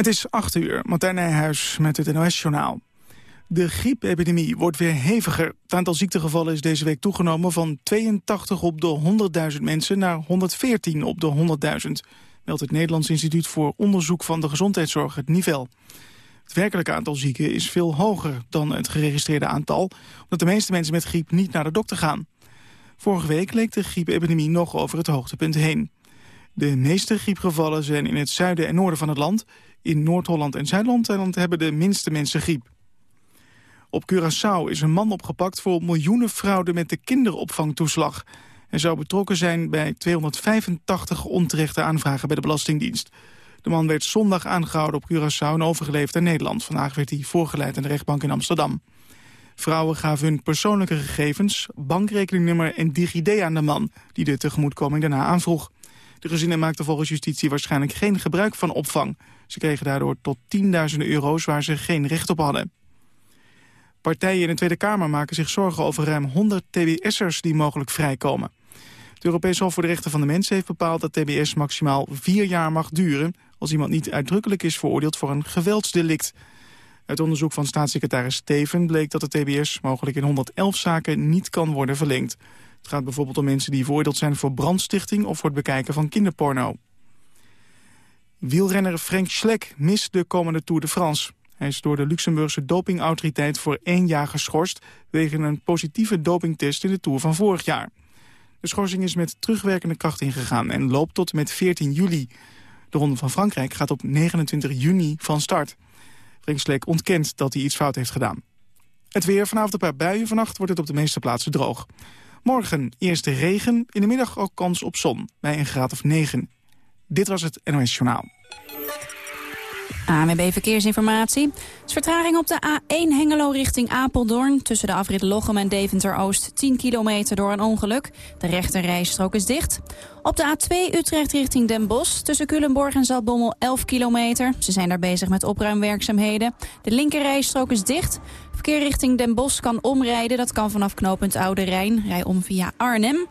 Het is 8 uur, Martijn Nijhuis met het NOS-journaal. De griepepidemie wordt weer heviger. Het aantal ziektegevallen is deze week toegenomen van 82 op de 100.000 mensen naar 114 op de 100.000. Meldt het Nederlands Instituut voor Onderzoek van de Gezondheidszorg het Nivel. Het werkelijke aantal zieken is veel hoger dan het geregistreerde aantal... omdat de meeste mensen met griep niet naar de dokter gaan. Vorige week leek de griepepidemie nog over het hoogtepunt heen. De meeste griepgevallen zijn in het zuiden en noorden van het land. In Noord-Holland en Zuid-Holland hebben de minste mensen griep. Op Curaçao is een man opgepakt voor miljoenen fraude met de kinderopvangtoeslag. Hij zou betrokken zijn bij 285 onterechte aanvragen bij de Belastingdienst. De man werd zondag aangehouden op Curaçao en overgeleverd naar Nederland. Vandaag werd hij voorgeleid aan de rechtbank in Amsterdam. Vrouwen gaven hun persoonlijke gegevens, bankrekeningnummer en DigiD aan de man... die de tegemoetkoming daarna aanvroeg. De gezinnen maakten volgens justitie waarschijnlijk geen gebruik van opvang. Ze kregen daardoor tot tienduizenden euro's waar ze geen recht op hadden. Partijen in de Tweede Kamer maken zich zorgen over ruim 100 TBS'ers die mogelijk vrijkomen. Het Europees Hof voor de Rechten van de Mens heeft bepaald dat TBS maximaal vier jaar mag duren... als iemand niet uitdrukkelijk is veroordeeld voor een geweldsdelict. Uit onderzoek van staatssecretaris Steven bleek dat de TBS mogelijk in 111 zaken niet kan worden verlengd. Het gaat bijvoorbeeld om mensen die veroordeeld zijn voor brandstichting of voor het bekijken van kinderporno. Wielrenner Frank Schleck mist de komende Tour de France. Hij is door de Luxemburgse dopingautoriteit voor één jaar geschorst... wegen een positieve dopingtest in de Tour van vorig jaar. De schorsing is met terugwerkende kracht ingegaan en loopt tot met 14 juli. De Ronde van Frankrijk gaat op 29 juni van start. Frank Schleck ontkent dat hij iets fout heeft gedaan. Het weer, vanavond een paar buien, vannacht wordt het op de meeste plaatsen droog. Morgen eerst regen, in de middag ook kans op zon, bij een graad of 9. Dit was het NOS Journaal. AMB Verkeersinformatie. is vertraging op de A1 Hengelo richting Apeldoorn. Tussen de afrit Lochem en Deventer-Oost 10 kilometer door een ongeluk. De rechte rijstrook is dicht. Op de A2 Utrecht richting Den Bosch. Tussen Culemborg en Zaltbommel 11 kilometer. Ze zijn daar bezig met opruimwerkzaamheden. De linker rijstrook is dicht. Verkeer richting Den Bosch kan omrijden. Dat kan vanaf knooppunt Oude Rijn. Rij om via Arnhem.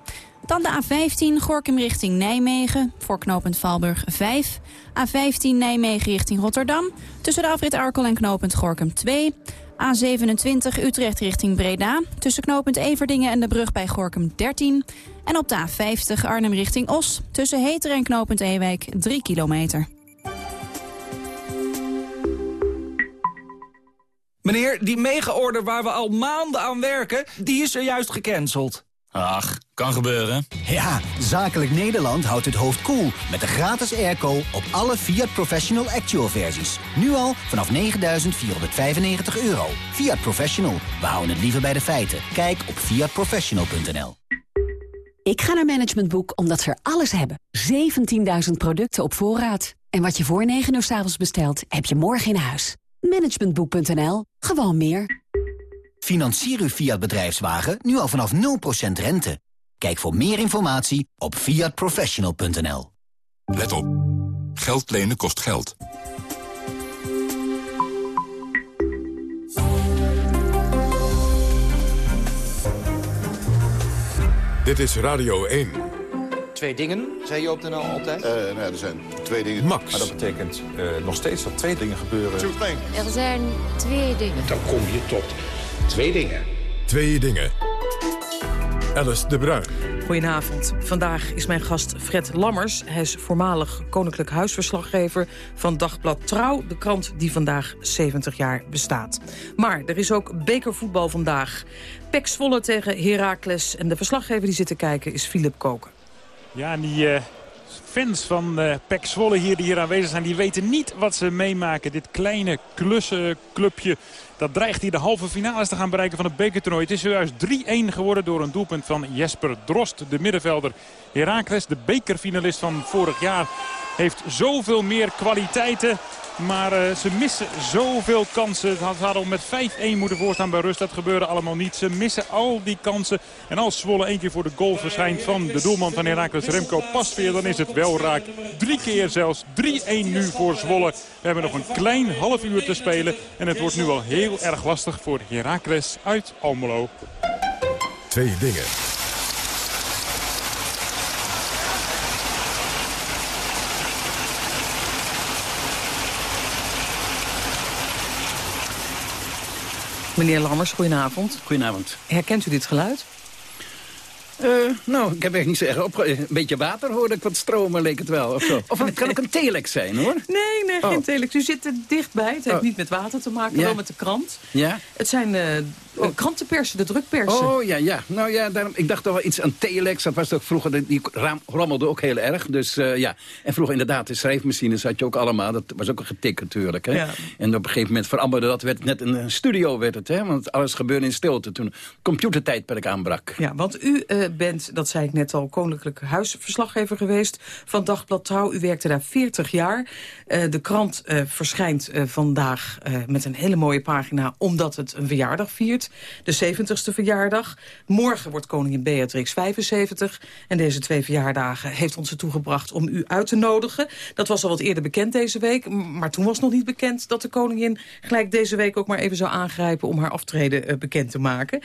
Dan de A15 Gorkum richting Nijmegen, voor knooppunt Valburg 5. A15 Nijmegen richting Rotterdam, tussen de afrit Arkel en knooppunt Gorkum 2. A27 Utrecht richting Breda, tussen knooppunt Everdingen en de brug bij Gorkum 13. En op de A50 Arnhem richting Os, tussen Heter en knooppunt Ewijk 3 kilometer. Meneer, die mega-order waar we al maanden aan werken, die is er juist gecanceld. Ach, kan gebeuren. Ja, Zakelijk Nederland houdt het hoofd koel cool met de gratis airco op alle Fiat Professional Actual versies. Nu al vanaf 9.495 euro. Fiat Professional, we houden het liever bij de feiten. Kijk op fiatprofessional.nl Ik ga naar Management Boek omdat ze er alles hebben. 17.000 producten op voorraad. En wat je voor 9 uur s avonds bestelt, heb je morgen in huis. Managementboek.nl. Gewoon meer. Financier uw Fiat bedrijfswagen nu al vanaf 0% rente. Kijk voor meer informatie op fiatprofessional.nl. Let op. Geld lenen kost geld. Dit is Radio 1. Twee dingen, zei je op de NL altijd? Uh, nou er zijn twee dingen. Max. Maar dat betekent uh, nog steeds dat twee dingen gebeuren. Er zijn twee dingen. Dan kom je tot Twee dingen. Twee dingen. Alice de Bruin. Goedenavond. Vandaag is mijn gast Fred Lammers. Hij is voormalig koninklijk huisverslaggever van Dagblad Trouw... de krant die vandaag 70 jaar bestaat. Maar er is ook bekervoetbal vandaag. Pek Zwolle tegen Heracles. En de verslaggever die zit te kijken is Philip Koken. Ja, en die uh, fans van uh, Pek Zwolle hier die hier aanwezig zijn... die weten niet wat ze meemaken. Dit kleine klussenclubje dat dreigt hier de halve finales te gaan bereiken van het bekertoernooi. Het is zojuist 3-1 geworden door een doelpunt van Jesper Drost, de middenvelder. Herakles, de bekerfinalist van vorig jaar, heeft zoveel meer kwaliteiten. Maar uh, ze missen zoveel kansen. Ze hadden al met 5-1 moeten voorstaan bij rust. Dat gebeurde allemaal niet. Ze missen al die kansen. En als Zwolle één keer voor de goal verschijnt van de doelman van Herakles, Remco Pasveer, dan is het wel raak. Drie keer zelfs. 3-1 nu voor Zwolle. We hebben nog een klein half uur te spelen. En het wordt nu al heel erg lastig voor Herakles uit Almelo. Twee dingen. Meneer Lammers, goedenavond. Goedenavond. Herkent u dit geluid? Uh, nou, ik heb echt niet zeggen. Op, een beetje water hoorde ik wat stromen, leek het wel. Of, zo. of het kan ook een telex zijn, hoor. Nee, nee, geen oh. telex. U zit er dichtbij. Het heeft oh. niet met water te maken, wel met de krant. Ja? Het zijn uh, oh. krantenpersen, de drukpersen. Oh, ja, ja. Nou ja, daarom, ik dacht toch wel iets aan telex. Dat was toch vroeger, die rommelde ook heel erg. Dus uh, ja. En vroeger inderdaad, de schrijfmachines had je ook allemaal. Dat was ook een getik natuurlijk. Hè? Ja. En op een gegeven moment veranderde dat. Werd net een studio, werd het. Hè? Want alles gebeurde in stilte toen computertijdperk aanbrak. Ja, want u bent, dat zei ik net al, koninklijk huisverslaggever geweest van Dagblad Trouw. U werkte daar 40 jaar. Uh, de krant uh, verschijnt uh, vandaag met een hele mooie pagina... omdat het een verjaardag viert, de 70ste verjaardag. Morgen wordt koningin Beatrix 75. En deze twee verjaardagen heeft ons ertoe gebracht om u uit te nodigen. Dat was al wat eerder bekend deze week. Maar toen was nog niet bekend dat de koningin gelijk deze week ook maar even zou aangrijpen... om haar aftreden bekend te maken.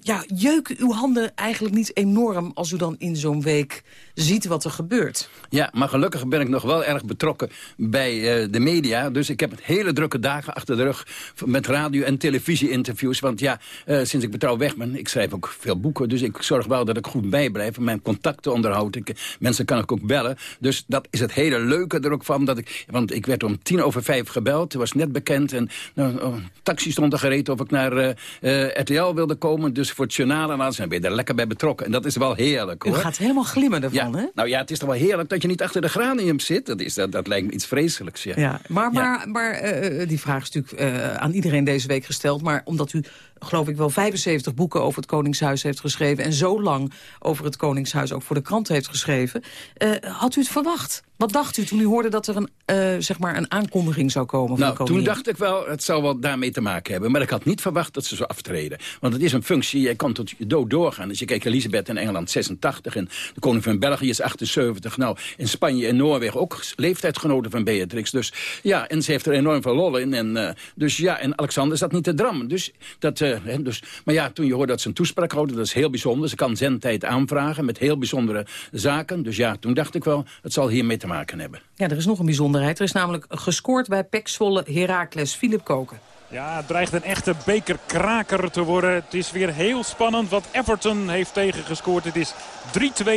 ja, jeuken uw handen eigenlijk niet enorm als u dan in zo'n week ziet wat er gebeurt. Ja, maar gelukkig ben ik nog wel erg betrokken bij uh, de media. Dus ik heb hele drukke dagen achter de rug met radio- en televisie-interviews. Want ja, uh, sinds ik betrouw weg ben, ik schrijf ook veel boeken. Dus ik zorg wel dat ik goed bijblijf en mijn contacten onderhoud. Ik, mensen kan ik ook bellen. Dus dat is het hele leuke er ook van. Dat ik, want ik werd om tien over vijf gebeld. Het was net bekend. En nou, oh, taxi stond er gereed of ik naar uh, RTL wilde komen. Dus voor het journaal en alles. En ben je er lekker bij betrokken. En dat is wel heerlijk hoor. U gaat helemaal glimmen ervan, ja. hè? Nou ja, het is toch wel heerlijk dat je niet achter de granium zit. Dat, is, dat, dat lijkt me iets vreselijks, ja. ja maar maar, maar uh, die vraag is natuurlijk uh, aan iedereen deze week gesteld. Maar omdat u geloof ik wel 75 boeken over het Koningshuis heeft geschreven... en zo lang over het Koningshuis ook voor de krant heeft geschreven... Uh, had u het verwacht? Wat dacht u toen u hoorde dat er een, uh, zeg maar een aankondiging zou komen van nou, de koningin? Toen dacht ik wel, het zou wel daarmee te maken hebben. Maar ik had niet verwacht dat ze zou aftreden. Want het is een functie, je kan tot je dood doorgaan. Dus je kijkt Elisabeth in Engeland 86 en de koning van België is 78. Nou, in Spanje en Noorwegen ook leeftijdsgenoten van Beatrix. Dus ja, en ze heeft er enorm veel lol in. En, uh, dus ja, en Alexander zat niet te drammen. Dus dat... Uh, dus, maar ja, toen je hoorde dat ze een toespraak houden, dat is heel bijzonder. Ze kan zendtijd aanvragen met heel bijzondere zaken. Dus ja, toen dacht ik wel, het zal hiermee te maken hebben. Ja, er is nog een bijzonderheid. Er is namelijk gescoord bij Pek Zwolle Heracles. Philip Koken. Ja, het dreigt een echte bekerkraker te worden. Het is weer heel spannend wat Everton heeft tegengescoord. Het is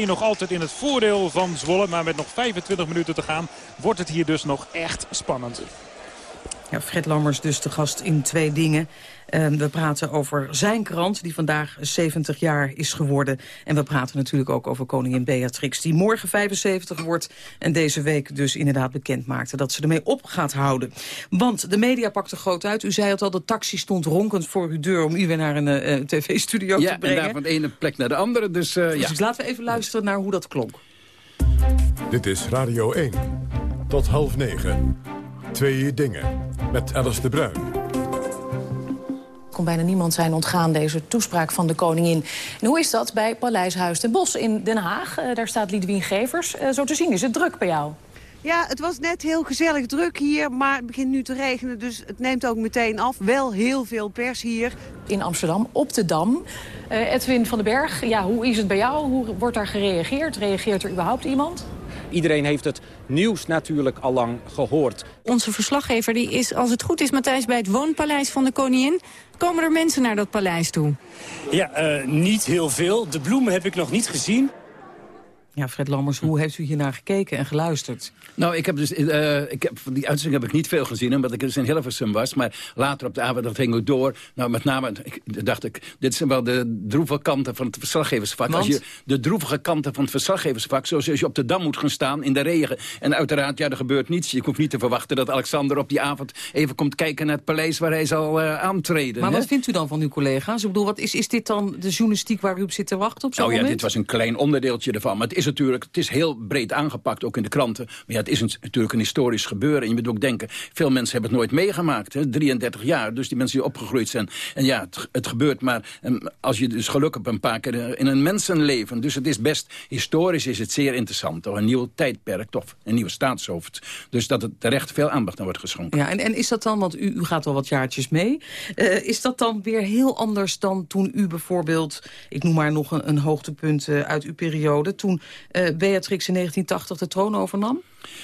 3-2 nog altijd in het voordeel van Zwolle. Maar met nog 25 minuten te gaan wordt het hier dus nog echt spannend. Ja, Fred Lammers dus de gast in twee dingen. We praten over zijn krant, die vandaag 70 jaar is geworden. En we praten natuurlijk ook over koningin Beatrix... die morgen 75 wordt en deze week dus inderdaad bekend maakte... dat ze ermee op gaat houden. Want de media pakte groot uit. U zei het al, de taxi stond ronkend voor uw deur... om u weer naar een uh, tv-studio ja, te brengen. Ja, en daar van de ene plek naar de andere. Dus, uh, dus ja. laten we even luisteren naar hoe dat klonk. Dit is Radio 1. Tot half negen. Twee dingen. Met Alice de Bruin kon bijna niemand zijn ontgaan, deze toespraak van de koningin. En hoe is dat bij Paleishuis ten Bosch in Den Haag? Uh, daar staat Lidwien Gevers. Uh, zo te zien is het druk bij jou. Ja, het was net heel gezellig druk hier, maar het begint nu te regenen, dus het neemt ook meteen af. Wel heel veel pers hier. In Amsterdam, op de Dam. Uh, Edwin van den Berg, ja, hoe is het bij jou? Hoe wordt daar gereageerd? Reageert er überhaupt iemand? Iedereen heeft het nieuws natuurlijk al lang gehoord. Onze verslaggever die is, als het goed is, Matthijs, bij het woonpaleis van de koningin. Komen er mensen naar dat paleis toe? Ja, uh, niet heel veel. De bloemen heb ik nog niet gezien. Ja, Fred Lammers, hoe heeft u hier naar gekeken en geluisterd? Nou, ik heb dus, uh, ik heb, van die uitzending heb ik niet veel gezien, omdat ik dus in Hilversum was. Maar later op de avond, dat ging ook door. Nou, met name, ik, dacht ik, dit zijn wel de droevige kanten van het verslaggeversvak. Want? Als je de droevige kanten van het verslaggeversvak, zoals als je op de Dam moet gaan staan in de regen. En uiteraard, ja, er gebeurt niets. Je hoeft niet te verwachten dat Alexander op die avond even komt kijken naar het paleis waar hij zal uh, aantreden. Maar hè? wat vindt u dan van uw collega's? Ik bedoel, wat is, is dit dan de journalistiek waar u op zit te wachten op zo'n Nou ja, dit was een klein onderdeeltje ervan. Maar het is natuurlijk, het is heel breed aangepakt, ook in de kranten. Maar ja, het is natuurlijk een historisch gebeuren. En je moet ook denken, veel mensen hebben het nooit meegemaakt. Hè? 33 jaar, dus die mensen die opgegroeid zijn. En ja, het, gebeurt maar um, als je dus geluk een paar keer in een mensenleven. Dus het is best, historisch is het zeer interessant. Toch? Een nieuw tijdperk, toch? Een nieuwe staatshoofd. Dus dat het terecht veel aandacht aan wordt geschonken. Ja, en, en is dat dan, want u, gaat al wat jaartjes mee. Uh, is dat dan weer heel anders dan toen u bijvoorbeeld... ik noem maar nog een, hoogtepunt uh, uit uw periode... toen Beatrix in 1980 de troon overnam?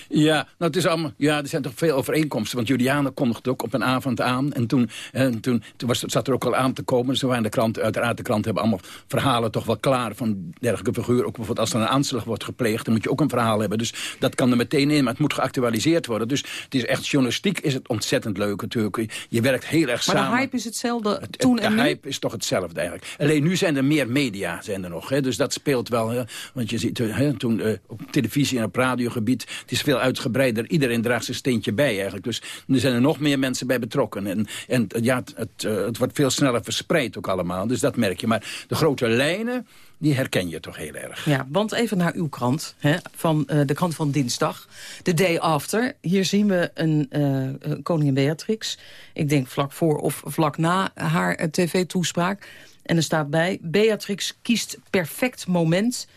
Ja, nou, het is allemaal, ja, er zijn toch veel overeenkomsten. Want Juliana kondigde ook op een avond aan. En toen, en toen, toen was, zat er ook al aan te komen. Zo waren de kranten, uiteraard de kranten hebben allemaal verhalen toch wel klaar. Van dergelijke figuur. Ook bijvoorbeeld als er een aanslag wordt gepleegd. Dan moet je ook een verhaal hebben. Dus dat kan er meteen in. Maar het moet geactualiseerd worden. Dus het is echt journalistiek is het ontzettend leuk natuurlijk. Je werkt heel erg samen. Maar de hype is hetzelfde toen de en nu? De hype is toch hetzelfde eigenlijk. Alleen nu zijn er meer media zijn er nog. Hè. Dus dat speelt wel. Hè. Want je ziet hè, toen uh, op televisie en op radiogebied. Het is veel uitgebreider. Iedereen draagt zijn steentje bij eigenlijk. Dus er zijn er nog meer mensen bij betrokken. En, en ja, het, het, uh, het wordt veel sneller verspreid ook allemaal. Dus dat merk je. Maar de grote lijnen die herken je toch heel erg. Ja, want even naar uw krant, hè, van uh, de krant van dinsdag. The Day After. Hier zien we een uh, koningin Beatrix. Ik denk vlak voor of vlak na haar tv-toespraak. En er staat bij, Beatrix kiest perfect moment...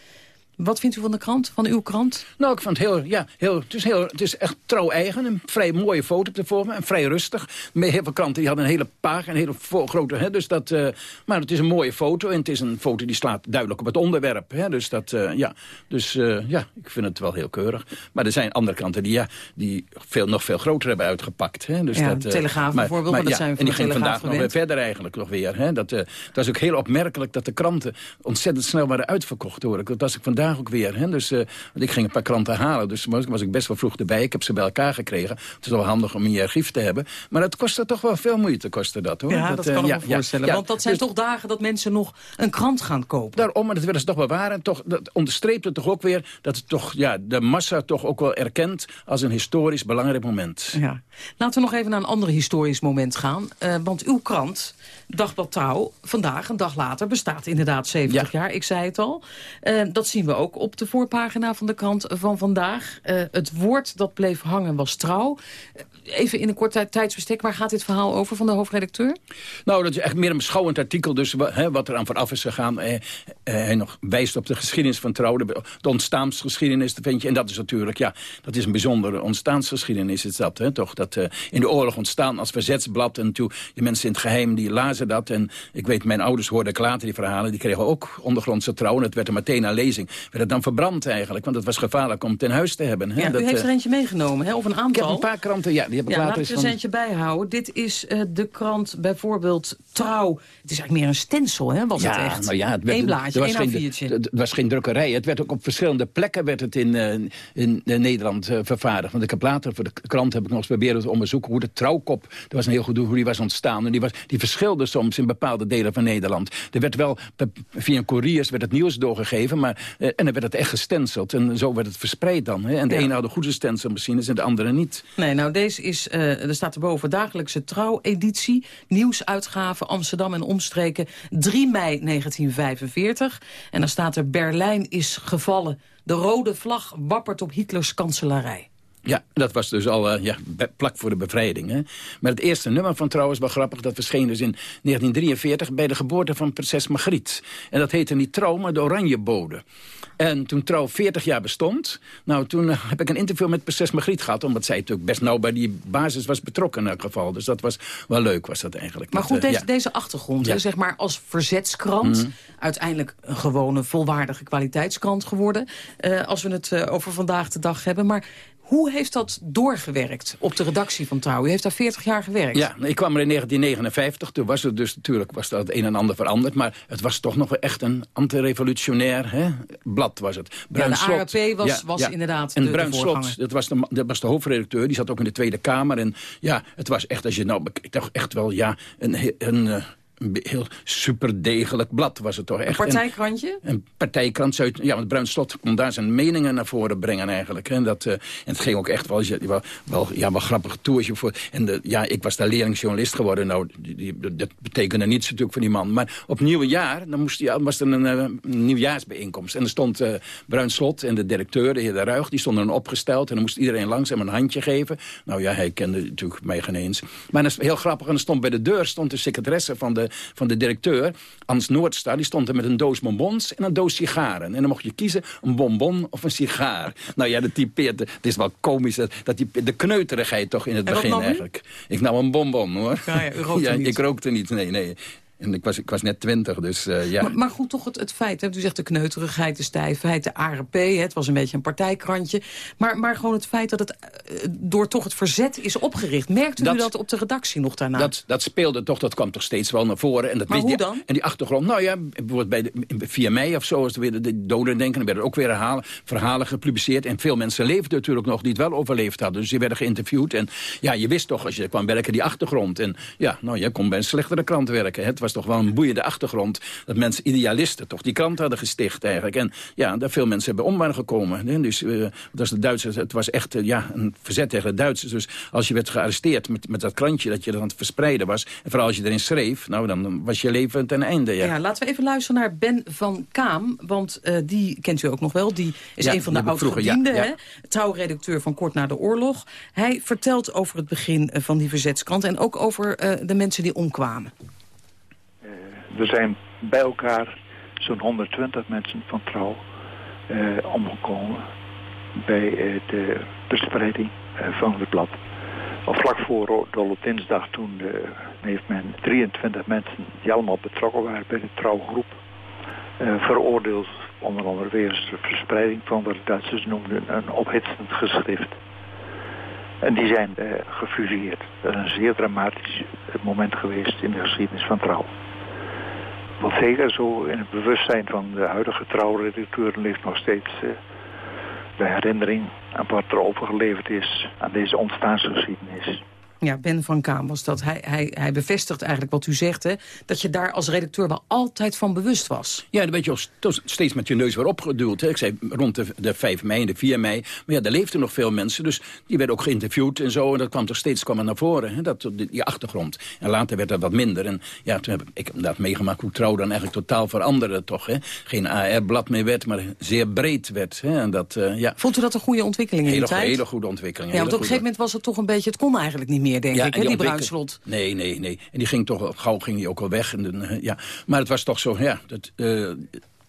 Wat vindt u van de krant, van uw krant? Nou, ik vond het heel, ja, heel, het is, heel, het is echt trouw-eigen. Een vrij mooie foto op de vorm en vrij rustig. Met heel veel kranten die hadden een hele pagina, een hele grote... Hè, dus dat, uh, maar het is een mooie foto en het is een foto die slaat duidelijk op het onderwerp. Hè, dus dat, uh, ja, dus, uh, ja, ik vind het wel heel keurig. Maar er zijn andere kranten die, ja, die veel, nog veel groter hebben uitgepakt. Hè, dus ja, dat, Telegraaf maar, bijvoorbeeld, maar, maar dat zijn En die ging vandaag gewend. nog weer verder eigenlijk nog weer. Hè, dat, dat is ook heel opmerkelijk dat de kranten ontzettend snel waren uitverkocht. Hoor. Dat was ik vandaag ook weer. Hè, dus uh, want ik ging een paar kranten halen, dus was, was ik best wel vroeg erbij. Ik heb ze bij elkaar gekregen. Het is wel handig om in je archief te hebben. Maar het kostte toch wel veel moeite, kostte dat hoor. Ja, dat, dat kan uh, ik ja, me voorstellen. Ja, want dat zijn dus, toch dagen dat mensen nog een krant gaan kopen. Daarom, maar dat willen ze toch bewaren. En toch, dat onderstreept het toch ook weer dat het toch, ja, de massa toch ook wel erkent als een historisch belangrijk moment. Ja. Laten we nog even naar een ander historisch moment gaan. Uh, want uw krant, Dagblad Trouw, vandaag, een dag later, bestaat inderdaad 70 ja. jaar. Ik zei het al. Uh, dat zien we ook op de voorpagina van de krant van vandaag. Uh, het woord dat bleef hangen was trouw. Even in een kort tijdsbestek, waar gaat dit verhaal over van de hoofdredacteur? Nou, dat is echt meer een beschouwend artikel, dus wat er aan vooraf is gegaan. Eh, hij nog wijst op de geschiedenis van trouw, de, de ontstaansgeschiedenis, vind je. En dat is natuurlijk, ja, dat is een bijzondere ontstaansgeschiedenis, is dat, toch? Dat in de oorlog ontstaan als verzetsblad en toen die mensen in het geheim, die lazen dat. En ik weet, mijn ouders hoorden ik later die verhalen, die kregen ook ondergrondse trouw. En het werd er meteen aan lezing. Werd het dan verbrand eigenlijk, want het was gevaarlijk om ten huis te hebben. Hè? Ja, dat, u heeft er eentje meegenomen, hè? of een aantal? Ik heb een paar kranten, ja, die heb ik ja, later laat ik er eens eentje bijhouden. Dit is uh, de krant bijvoorbeeld Trouw. Het is eigenlijk meer een stencil, hè, was ja, het echt? Nou ja, het werd, Eén blaadje, één A4'tje. Het was geen drukkerij. Het werd ook op verschillende plekken werd het in, uh, in, Nederland vervaardigd. Want ik heb later voor de krant heb ik nog eens proberen te onderzoeken hoe de trouwkop, dat was een heel goed hoe die was ontstaan. En die, was, die verschilde soms in bepaalde delen van Nederland. Er werd wel, via een couriers werd het nieuws doorgegeven, maar, en dan werd het echt gestenceld. En zo werd het verspreid dan. Hè. En de ja. ene had een goede stencilmachines en de andere niet. Nee, nou deze is, uh, er staat erboven dagelijkse trouw-editie, nieuwsuitgave Amsterdam en omstreken 3 mei 1945. En dan staat er Berlijn is gevallen. De rode vlag wappert op Hitlers kanselarij. Ja, dat was dus al uh, ja, plak voor de bevrijding. Hè. Maar het eerste nummer van trouwens wel grappig... dat verscheen dus in 1943 bij de geboorte van prinses Margriet. En dat heette niet Trouw, maar de Oranjebode. En toen Trouw 40 jaar bestond... nou, toen uh, heb ik een interview met prinses Margriet gehad... omdat zij natuurlijk best nauw bij die basis was betrokken in elk geval. Dus dat was wel leuk, was dat eigenlijk. Maar dat, goed, uh, deze, ja. deze achtergrond, ja. zeg maar als verzetskrant... Mm. uiteindelijk een gewone, volwaardige kwaliteitskrant geworden... als we het over vandaag de dag hebben. Maar hoe heeft dat doorgewerkt op de redactie van Trouw? U heeft daar 40 jaar gewerkt. Ja, ik kwam er in 1959. Toen was het dus natuurlijk was dat het een en ander veranderd. Maar het was toch nog echt een antirevolutionair blad was het. Bruin ja, de ARP was, ja, was ja. inderdaad en de, Bruin de Slot, dat was, de, dat was de hoofdredacteur. Die zat ook in de Tweede Kamer. En ja, het was echt, als je nou... Ik dacht echt wel, ja, een... een, een een heel superdegelijk blad was het toch echt. Een partijkrantje? En, een partijkrant. Ja, want Bruin Slot kon daar zijn meningen naar voren brengen eigenlijk. En, dat, uh, en het ging ook echt wel, wel, wel, ja, wel grappig toertje voor. En de, ja, ik was daar leerlingsjournalist geworden. Nou, die, die, dat betekende niets natuurlijk voor die man. Maar op nieuwjaar, dan moest die, was er een, uh, een nieuwjaarsbijeenkomst. En er stond uh, Bruin Slot en de directeur, de heer De Ruig, die stonden dan opgesteld. En dan moest iedereen langs hem een handje geven. Nou ja, hij kende natuurlijk mij geen eens. Maar dat is heel grappig. En er stond bij de deur stond de secretaresse van de van de directeur, Ans Noordstar... die stond er met een doos bonbons en een doos sigaren. En dan mocht je kiezen een bonbon of een sigaar. Nou ja, dat typeert... Het is wel komisch, dat, dat die, de kneuterigheid toch in het begin eigenlijk. Ik nam een bonbon, hoor. Ja, ja, u rookte ja, niet. ik rookte niet, nee, nee. En ik was, ik was net twintig, dus uh, ja. Maar, maar, goed, toch het, het feit, hè, u zegt de kneuterigheid, de stijfheid, de ARP... Hè, het was een beetje een partijkrantje. Maar, maar gewoon het feit dat het uh, door toch het verzet is opgericht. Merkt u dat, op de redactie nog daarna? Dat, dat speelde toch, dat kwam toch steeds wel naar voren. En dat maar hoe die, dan? En die achtergrond, nou ja, bijvoorbeeld bij de, 4 mei of zo... is er weer de doden denken, dan werden ook weer herhalen, verhalen gepubliceerd. En veel mensen leefden natuurlijk nog die het wel overleefd hadden. Dus die werden geïnterviewd. En ja, je wist toch, als je kwam werken, die achtergrond. En ja, nou, jij kon bij een slechtere krant werken. Het was toch wel een boeiende achtergrond... dat mensen, idealisten, toch die krant hadden gesticht eigenlijk. En ja, daar veel mensen hebben om gekomen. Hè. Dus uh, dat is de Duitsers, het was echt uh, ja, een verzet tegen de Duitsers. Dus als je werd gearresteerd met, met dat krantje dat je dan aan het verspreiden was... en vooral als je erin schreef, nou, dan was je leven ten einde. Ja. ja laten we even luisteren naar Ben van Kaam. Want uh, die kent u ook nog wel. Die is ja, een van de oud-gedienden. Ja, ja. Trouwredacteur van Kort na de Oorlog. Hij vertelt over het begin van die verzetskrant... en ook over de mensen die omkwamen. Er zijn bij elkaar zo'n 120 mensen van trouw uh, omgekomen bij uh, de verspreiding uh, van het blad. Al vlak voor Dolle Dinsdag toen heeft men 23 mensen die allemaal betrokken waren bij de trouwgroep veroordeeld onder andere wegens de verspreiding van wat de Duitsers noemden een ophitsend geschrift. En die zijn gefuseerd. Dat is een zeer dramatisch moment geweest in de geschiedenis van trouw. Wat zeker zo in het bewustzijn van de huidige trouwredacteuren ligt nog steeds uh, de herinnering aan wat er overgeleverd is aan deze ontstaansgeschiedenis. Ja, Ben van Kaam was dat. Hij, hij, hij bevestigt eigenlijk wat u zegt, hè, dat je daar als redacteur wel altijd van bewust was. Ja, dan weet je al steeds met je neus weer opgeduwd. Hè. Ik zei rond de, de 5 mei en de 4 mei. Maar ja, er leefden nog veel mensen, dus die werden ook geïnterviewd en zo. En dat kwam toch steeds kwam er naar voren, hè, dat, die, die achtergrond. En later werd dat wat minder. En ja, toen heb ik, heb dat meegemaakt hoe trouw dan eigenlijk totaal veranderde toch. Hè. Geen AR-blad meer werd, maar zeer breed werd. Hè. En dat, uh, ja. Vond u dat een goede ontwikkeling in hele, die tijd? Hele goede ontwikkeling. Ja, want op een gegeven moment was het toch een beetje, het kon eigenlijk niet meer denk ja, ik, hè, die, die bruinslot. Nee, nee, nee. En die ging toch, gauw ging die ook al weg. En, ja. Maar het was toch zo, ja, dat, uh,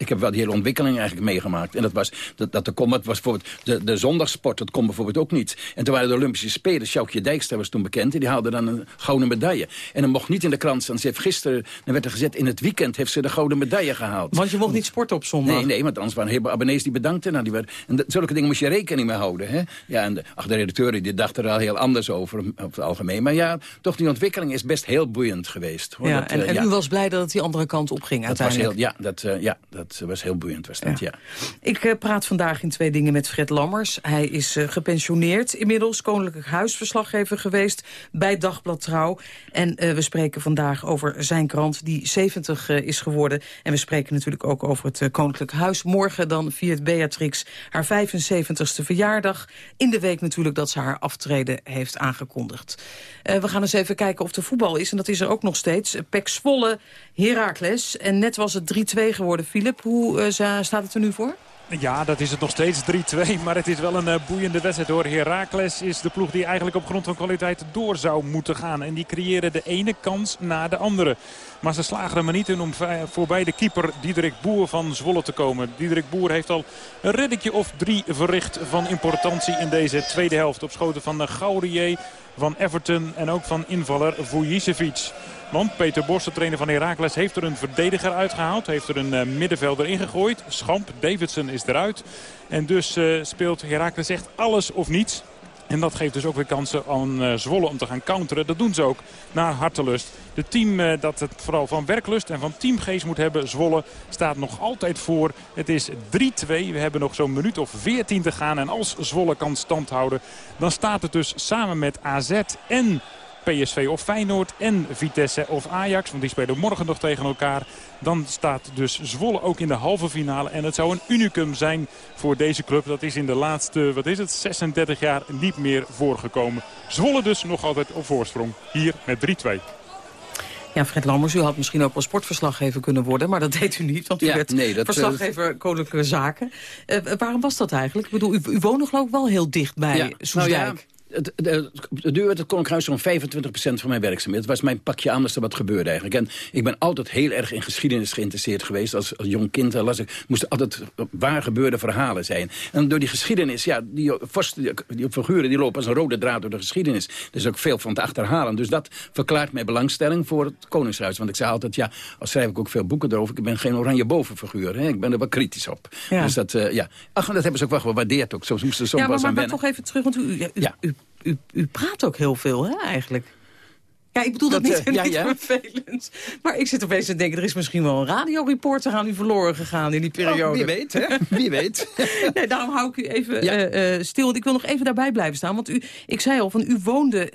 ik heb wel die hele ontwikkeling eigenlijk meegemaakt. En dat was, dat, dat de Comet was bijvoorbeeld, de, de zondagsport, dat kon bijvoorbeeld ook niet. En toen waren de Olympische Spelen, Sjoukje Dijkstra was toen bekend, en die haalde dan een gouden medaille. En dan mocht niet in de krant staan. Ze heeft gisteren, dan werd er gezet, in het weekend heeft ze de gouden medaille gehaald. Want je mocht niet sporten op zondag? Nee, nee, want anders waren heel veel abonnees die bedankten. Nou, die werden, en zulke dingen moest je rekening mee houden. Hè? Ja, en de, ach, de redacteuren die dachten er al heel anders over, over het algemeen. Maar ja, toch die ontwikkeling is best heel boeiend geweest. Hoor. Ja, dat, en, uh, en ja. u was blij dat het die andere kant op ging dat was uiteindelijk? heel, ja, dat, uh, ja, dat was heel boeiend. Was dat, ja. Ja. Ik uh, praat vandaag in twee dingen met Fred Lammers. Hij is uh, gepensioneerd inmiddels, koninklijk huisverslaggever geweest bij Dagblad Trouw. En uh, we spreken vandaag over zijn krant die 70 is geworden. En we spreken natuurlijk ook over het koninklijk huis. Morgen dan viert Beatrix haar 75ste verjaardag. In de week natuurlijk dat ze haar aftreden heeft aangekondigd. we gaan eens even kijken of er voetbal is. En dat is er ook nog steeds. Pek Zwolle, Heracles. En net was het 3-2 geworden. Filip, hoe staat het er nu voor? Ja, dat is het nog steeds 3-2. Maar het is wel een uh, boeiende wedstrijd hoor. Heracles is de ploeg die eigenlijk op grond van kwaliteit door zou moeten gaan. En die creëren de ene kans na de andere. Maar ze slagen er maar niet in om voorbij de keeper Diederik Boer van Zwolle te komen. Diederik Boer heeft al een reddetje of drie verricht van importantie in deze tweede helft. Op schoten van Gaurier, van Everton en ook van invaller Vujicevic. Want Peter Bos, de trainer van Heracles, heeft er een verdediger uitgehaald. Heeft er een uh, middenvelder ingegooid. Schamp, Davidson is eruit. En dus uh, speelt Heracles echt alles of niets. En dat geeft dus ook weer kansen aan uh, Zwolle om te gaan counteren. Dat doen ze ook naar hartelust. De team dat het vooral van werklust en van teamgeest moet hebben, Zwolle, staat nog altijd voor. Het is 3-2. We hebben nog zo'n minuut of 14 te gaan. En als Zwolle kan stand houden, dan staat het dus samen met AZ en PSV of Feyenoord en Vitesse of Ajax. Want die spelen morgen nog tegen elkaar. Dan staat dus Zwolle ook in de halve finale. En het zou een unicum zijn voor deze club. Dat is in de laatste, wat is het, 36 jaar niet meer voorgekomen. Zwolle dus nog altijd op voorsprong. Hier met 3-2. Ja, Fred Lammers, u had misschien ook wel sportverslaggever kunnen worden... maar dat deed u niet, want u ja, werd nee, dat, verslaggever uh, Koninklijke Zaken. Uh, waarom was dat eigenlijk? Ik bedoel, u, u woonde geloof ik wel heel dicht bij ja, Soesdijk. Nou ja. Het, de, de deur werd het Koninklijk Huis zo'n 25% van mijn werkzaamheden. Het was mijn pakje anders dan wat gebeurde eigenlijk. En ik ben altijd heel erg in geschiedenis geïnteresseerd geweest. Als, als jong kind las ik, moesten altijd waar gebeurde verhalen zijn. En door die geschiedenis, ja, die, die, die figuren die lopen als een rode draad door de geschiedenis. Er is ook veel van te achterhalen. Dus dat verklaart mijn belangstelling voor het Koningshuis. Want ik zei altijd, ja, al schrijf ik ook veel boeken erover... ik ben geen oranje bovenfiguur. Hè? Ik ben er wel kritisch op. Ja. Dus dat, uh, ja. Ach, dat hebben ze ook wel gewaardeerd. Ook. Zo moesten ze soms ja, maar, maar, aan maar toch even terug, want u, u, ja. u, u, u praat ook heel veel, hè, eigenlijk. Ja, ik bedoel dat, dat niet, uh, ja, niet ja. vervelend. Maar ik zit opeens te denken, er is misschien wel een radioreporter aan u verloren gegaan in die periode. Oh, wie weet, hè? Wie weet. nee, daarom hou ik u even ja. uh, uh, stil. Want ik wil nog even daarbij blijven staan. Want u, ik zei al, van u woonde,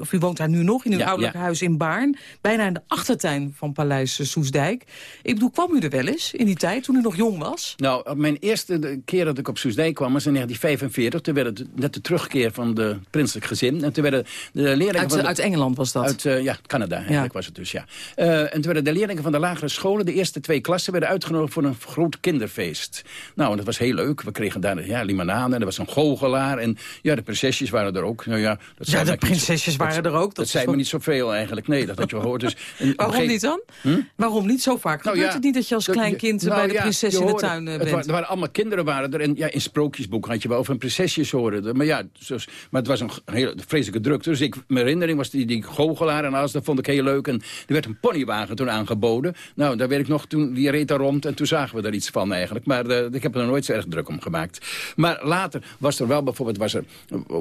of u woont daar nu nog, in uw ouderlijk huis in Baarn. Bijna in de achtertuin van Paleis Soesdijk. Ik bedoel, kwam u er wel eens in die tijd, toen u nog jong was? Nou, mijn eerste keer dat ik op Soesdijk kwam was in 1945. Toen werd het net de terugkeer van de prinselijk gezin. En toen werden de leerlingen uit, van de, uit Engeland was dat? Uit uh, ja, Canada eigenlijk ja. was het dus, ja. Uh, en toen werden de leerlingen van de lagere scholen... de eerste twee klassen werden uitgenodigd voor een groot kinderfeest. Nou, en dat was heel leuk. We kregen daar ja, limonade, er was een goochelaar... en ja, de prinsesjes waren er ook. Nou, ja, dat ja, de prinsesjes waren dat, er ook. Dat, dat zei me niet zoveel eigenlijk. Nee, dat had je gehoord. Dus, en, Waarom gegeven... niet dan? Hm? Waarom niet zo vaak? Nou, Gebeurt het niet dat je als klein kind nou, bij de prinses in de tuin uh, bent? Er waren allemaal kinderen waren er. En ja, in sprookjesboeken had je wel over een prinsesjes horen. Maar ja, dus, maar het was een hele vreselijke drukte. Dus ik, mijn herinnering was die, die goochelaar en alles, dat vond ik heel leuk. En er werd een ponywagen toen aangeboden. Nou, daar weet ik nog, toen, die reed daar rond en toen zagen we er iets van eigenlijk. Maar uh, ik heb er nooit zo erg druk om gemaakt. Maar later was er wel bijvoorbeeld, was er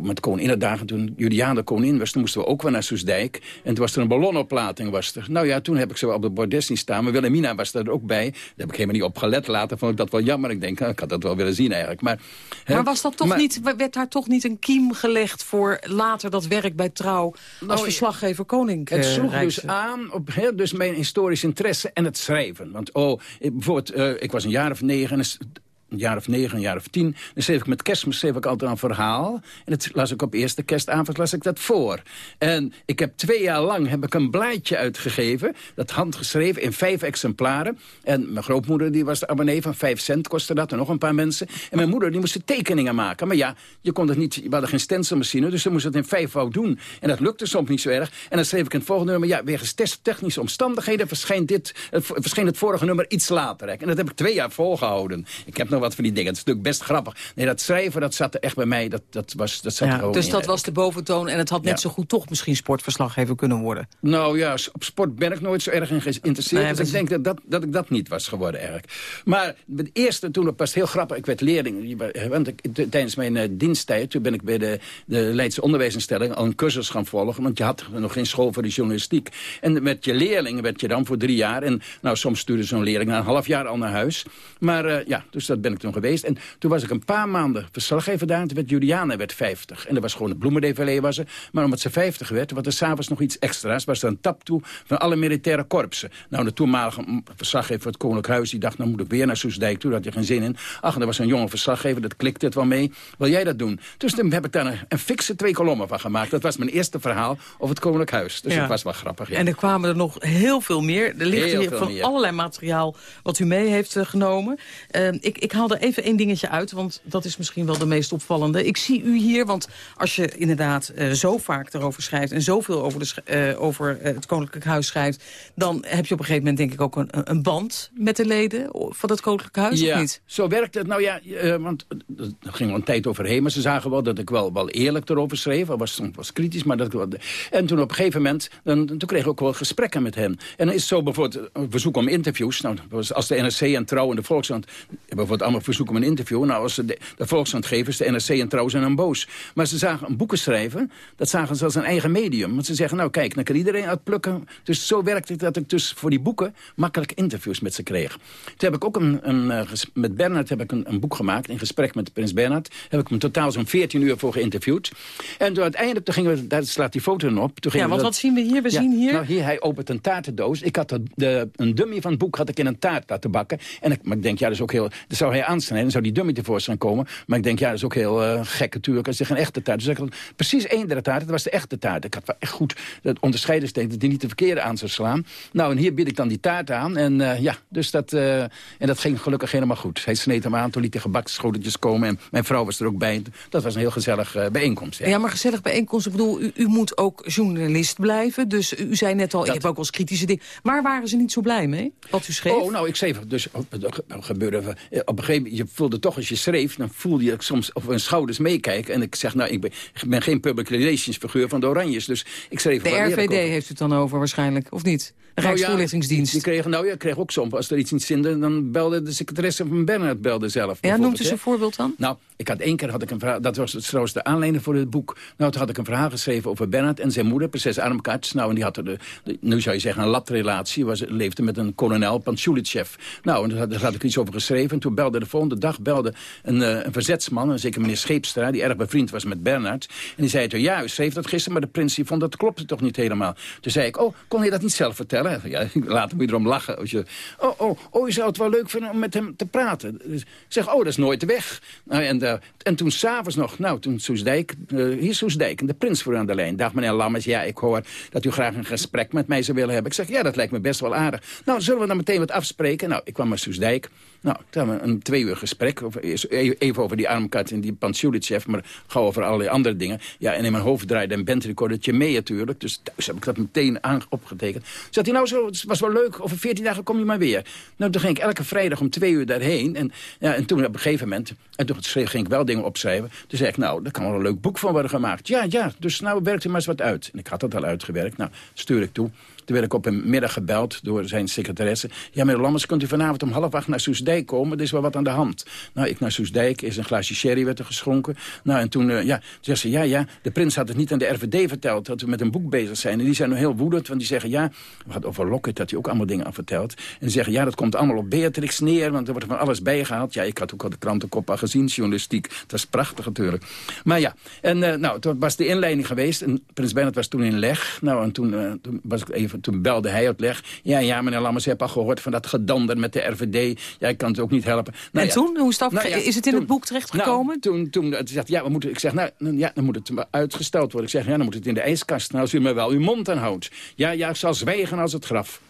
met koninginnedagen, toen Juliana koningin was, toen moesten we ook wel naar Soesdijk. En toen was er een ballonopplating. Was er. Nou ja, toen heb ik ze wel op de bordes zien staan. Maar Wilhelmina was er ook bij. Daar heb ik helemaal niet op gelet. Later vond ik dat wel jammer. Ik denk, nou, ik had dat wel willen zien eigenlijk. Maar, maar was dat toch maar, niet, werd daar toch niet een kiem gelegd voor later dat werk bij Trouw als nou, verslaggever koning? Het sloeg dus aan op heel, dus mijn historisch interesse en het schrijven. Want oh, bijvoorbeeld, uh, ik was een jaar of negen... En een jaar of negen, een jaar of tien. Dan schreef ik met kerstmis schreef ik altijd een verhaal. En dat las ik op eerste kerstavond las ik dat voor. En ik heb twee jaar lang heb ik een blaadje uitgegeven. Dat handgeschreven in vijf exemplaren. En mijn grootmoeder die was de abonnee van vijf cent kostte dat. En nog een paar mensen. En mijn moeder die moest tekeningen maken. Maar ja, je kon het niet, we hadden geen stencilmachine. Dus ze moest het in vijfvoud doen. En dat lukte soms niet zo erg. En dan schreef ik in het volgende nummer. Ja, wegens technische omstandigheden verscheen, dit, uh, verscheen het vorige nummer iets later. En dat heb ik twee jaar volgehouden. Ik heb nog wat van die dingen. Het is natuurlijk best grappig. Nee, dat schrijven, dat zat er echt bij mij. Dat, dat was, dat zat ja, er gewoon dus dat was de boventoon en het had net ja. zo goed toch misschien sportverslaggever kunnen worden. Nou ja, op sport ben ik nooit zo erg in geïnteresseerd. Nee, dus ik denk dat, dat, dat ik dat niet was geworden eigenlijk. Maar het eerste, toen was heel grappig. Ik werd leerling. Want ik, tijdens mijn uh, diensttijd, toen ben ik bij de, de Leidse onderwijsinstelling al een cursus gaan volgen. Want je had nog geen school voor de journalistiek. En met je leerling werd je dan voor drie jaar. En nou, soms stuurde zo'n leerling na een half jaar al naar huis. Maar uh, ja, dus dat ben ik toen geweest. En toen was ik een paar maanden verslaggever daar. En toen werd Juliana werd 50. En dat was gewoon het bloemendefilé was er. Maar omdat ze 50 werd, was er s'avonds nog iets extra's. Was er een tap toe van alle militaire korpsen. Nou, de toenmalige verslaggever van het Koninklijk Huis... die dacht, nou moet ik weer naar Soesdijk toe. Daar had je geen zin in. Ach, en er was een jonge verslaggever, dat klikte het wel mee. Wil jij dat doen? Dus toen heb ik daar een, een fikse twee kolommen van gemaakt. Dat was mijn eerste verhaal over het Koninklijk Huis. Dus ja. dat was wel grappig, ja. En er kwamen er nog heel veel meer. Er ligt heel hier van meer. allerlei materiaal wat u mee heeft uh, genomen. Uh, ik, ik haal er even één dingetje uit, want dat is misschien wel de meest opvallende. Ik zie u hier, want als je inderdaad uh, zo vaak erover schrijft... en zoveel over, de, uh, over het Koninklijk Huis schrijft... dan heb je op een gegeven moment denk ik ook een, een band met de leden van het Koninklijk Huis, ja, of niet? zo werkt het. Nou ja, uh, want er ging wel een tijd overheen... maar ze zagen wel dat ik wel, wel eerlijk erover schreef. Dat was, was kritisch, maar dat... En toen op een gegeven moment, dan, toen kreeg ik ook wel gesprekken met hen. En dan is zo bijvoorbeeld, verzoek om interviews. Nou, als de NRC en Trouw en de Volkskrant... bijvoorbeeld allemaal verzoeken om een interview. Nou, als de, de Volkskrantgevers, de NRC en Trouw zijn dan boos. Maar ze zagen een boeken schrijven, dat zagen ze als een eigen medium. Want ze zeggen, nou kijk, dan kan iedereen uitplukken. Dus zo werkte het dat ik dus voor die boeken makkelijk interviews met ze kreeg. Toen heb ik ook een, een met Bernard heb ik een, een, boek gemaakt, in gesprek met prins Bernard. Heb ik hem totaal zo'n 14 uur voor geïnterviewd. En toen uiteindelijk, toen gingen we, daar slaat die foto op. Toen ja, want dat, wat zien we hier? We ja, zien hier... Nou, hier, hij opent een taartendoos. Ik had de, de, een dummy van het boek had ik in een taart laten bakken. En ik, maar ik denk, ja, dat is ook heel... Dat zou je aansnijden. Zou die dummy tevoorschijn komen. Maar ik denk, ja, dat is ook heel uh, gek natuurlijk. Als je geen echte taart. Dus ik had precies één de taart. Dat was de echte taart. Ik had wel echt goed het onderscheiden. Dat die niet de verkeerde aan zou slaan. Nou, en hier bied ik dan die taart aan. En uh, ja, dus dat, uh, en dat ging gelukkig helemaal goed. Hij sneed hem aan. Toen liet de gebakschoteltjes komen. En mijn vrouw was er ook bij. Dat was een heel gezellig bijeenkomst. Ja. ja. maar gezellig bijeenkomst. Ik bedoel, u, u, moet ook journalist blijven. Dus u zei net al, dat... ik heb ook wel eens kritische dingen. Waar waren ze niet zo blij mee? Wat u schreef? Oh, nou, ik schreef dus... gebeurde, op een gegeven moment, je voelde toch als je schreef... dan voelde je soms op mijn schouders meekijken. En ik zeg, nou, ik ben, ik ben geen public relations figuur van de Oranjes. Dus ik schreef... De RVD heeft het dan over waarschijnlijk, of niet? De nou Rijksvoorlichtingsdienst. die, kregen, nou ja, ik kreeg ook soms, als er iets niet zinde... dan belde de secretaresse van Bernhard belde zelf. Ja, noemt u een voorbeeld dan? Nou, ik had één keer had ik een verhaal... dat was trouwens de aanleiding voor het boek. Nou, toen had ik een verhaal geschreven over Bernhard en zijn moeder, prinses Armkaart. Nou, en die had er, de, nu zou je zeggen, een latrelatie. Was, leefde met een kolonel, Panchulitschev. Nou, en daar, had ik iets over geschreven. En toen belde de volgende dag belde een, uh, een verzetsman, een zeker meneer Scheepstra... die erg bevriend was met Bernhard. En die zei toen, ja, u schreef dat gisteren... maar de prins vond dat klopte toch niet helemaal. Toen zei ik, oh, kon je dat niet zelf vertellen? Ja, laat hem erom lachen. Als je, oh, oh, oh, je zou het wel leuk vinden om met hem te praten. Dus ik zeg, oh, dat is nooit weg. Nou, en, en toen s'avonds nog, nou, toen Soesdijk... Uh, hier Soesdijk, de prins voor aan de lijn. Dag meneer Lammers, ja, ik hoor dat u graag een gesprek met mij zou willen hebben. Ik zeg, ja, dat lijkt me best wel aardig. Nou, zullen we dan meteen wat afspreken? Nou, ik kwam naar Soesdijk. Nou, hebben we een twee uur gesprek. Even over die armkat en die Pansulitschev, maar gauw over allerlei andere dingen. Ja, en in mijn hoofd draaide een bandrecordertje mee natuurlijk. Dus thuis heb ik dat meteen opgetekend. Zat hij nou zo, het was wel leuk, over veertien dagen kom je maar weer. Nou, toen ging ik elke vrijdag om twee uur daarheen. En, ja, en toen op een gegeven moment, en toen ging ik wel dingen opschrijven. Toen zei ik, nou, daar kan wel een leuk boek van worden gemaakt. Ja, ja, dus nou werkt er maar eens wat uit. En ik had dat al uitgewerkt. Nou, stuur ik toe. Toen werd ik op een middag gebeld door zijn secretaresse. Ja, meneer Lammers, kunt u vanavond om half acht naar Soesdijk komen? Er is wel wat aan de hand. Nou, ik naar Soesdijk, is een glaasje sherry werd er geschonken. Nou, en toen, uh, ja, toen zei ze, ja, ja, de prins had het niet aan de RVD verteld... dat we met een boek bezig zijn. En die zijn nu heel woedend, want die zeggen, ja... we hadden over Lockett, dat hij ook allemaal dingen aan vertelt. En die zeggen, ja, dat komt allemaal op Beatrix neer... want er wordt van alles bijgehaald. Ja, ik had ook al de krantenkop gezien, journalistiek. Het was prachtig natuurlijk. Maar ja, en uh, nou, toen was de inleiding geweest... en prins Bernhard was toen in leg. Nou, en toen, uh, toen was ik even toen belde hij uitleg. Ja, ja, meneer Lammers, je hebt al gehoord van dat gedander met de RVD. Jij kan het ook niet helpen. Nou, en toen? Hoe is, dat, nou is het in het boek terechtgekomen? Nou, toen, toen het zegt, ja, we moeten, ik zeg, nou, ja, dan moet het uitgesteld worden. Ik zeg, ja, dan moet het in de ijskast. Nou, als u me wel uw mond aanhoudt. Ja, ja, ik zal zwijgen als het graf.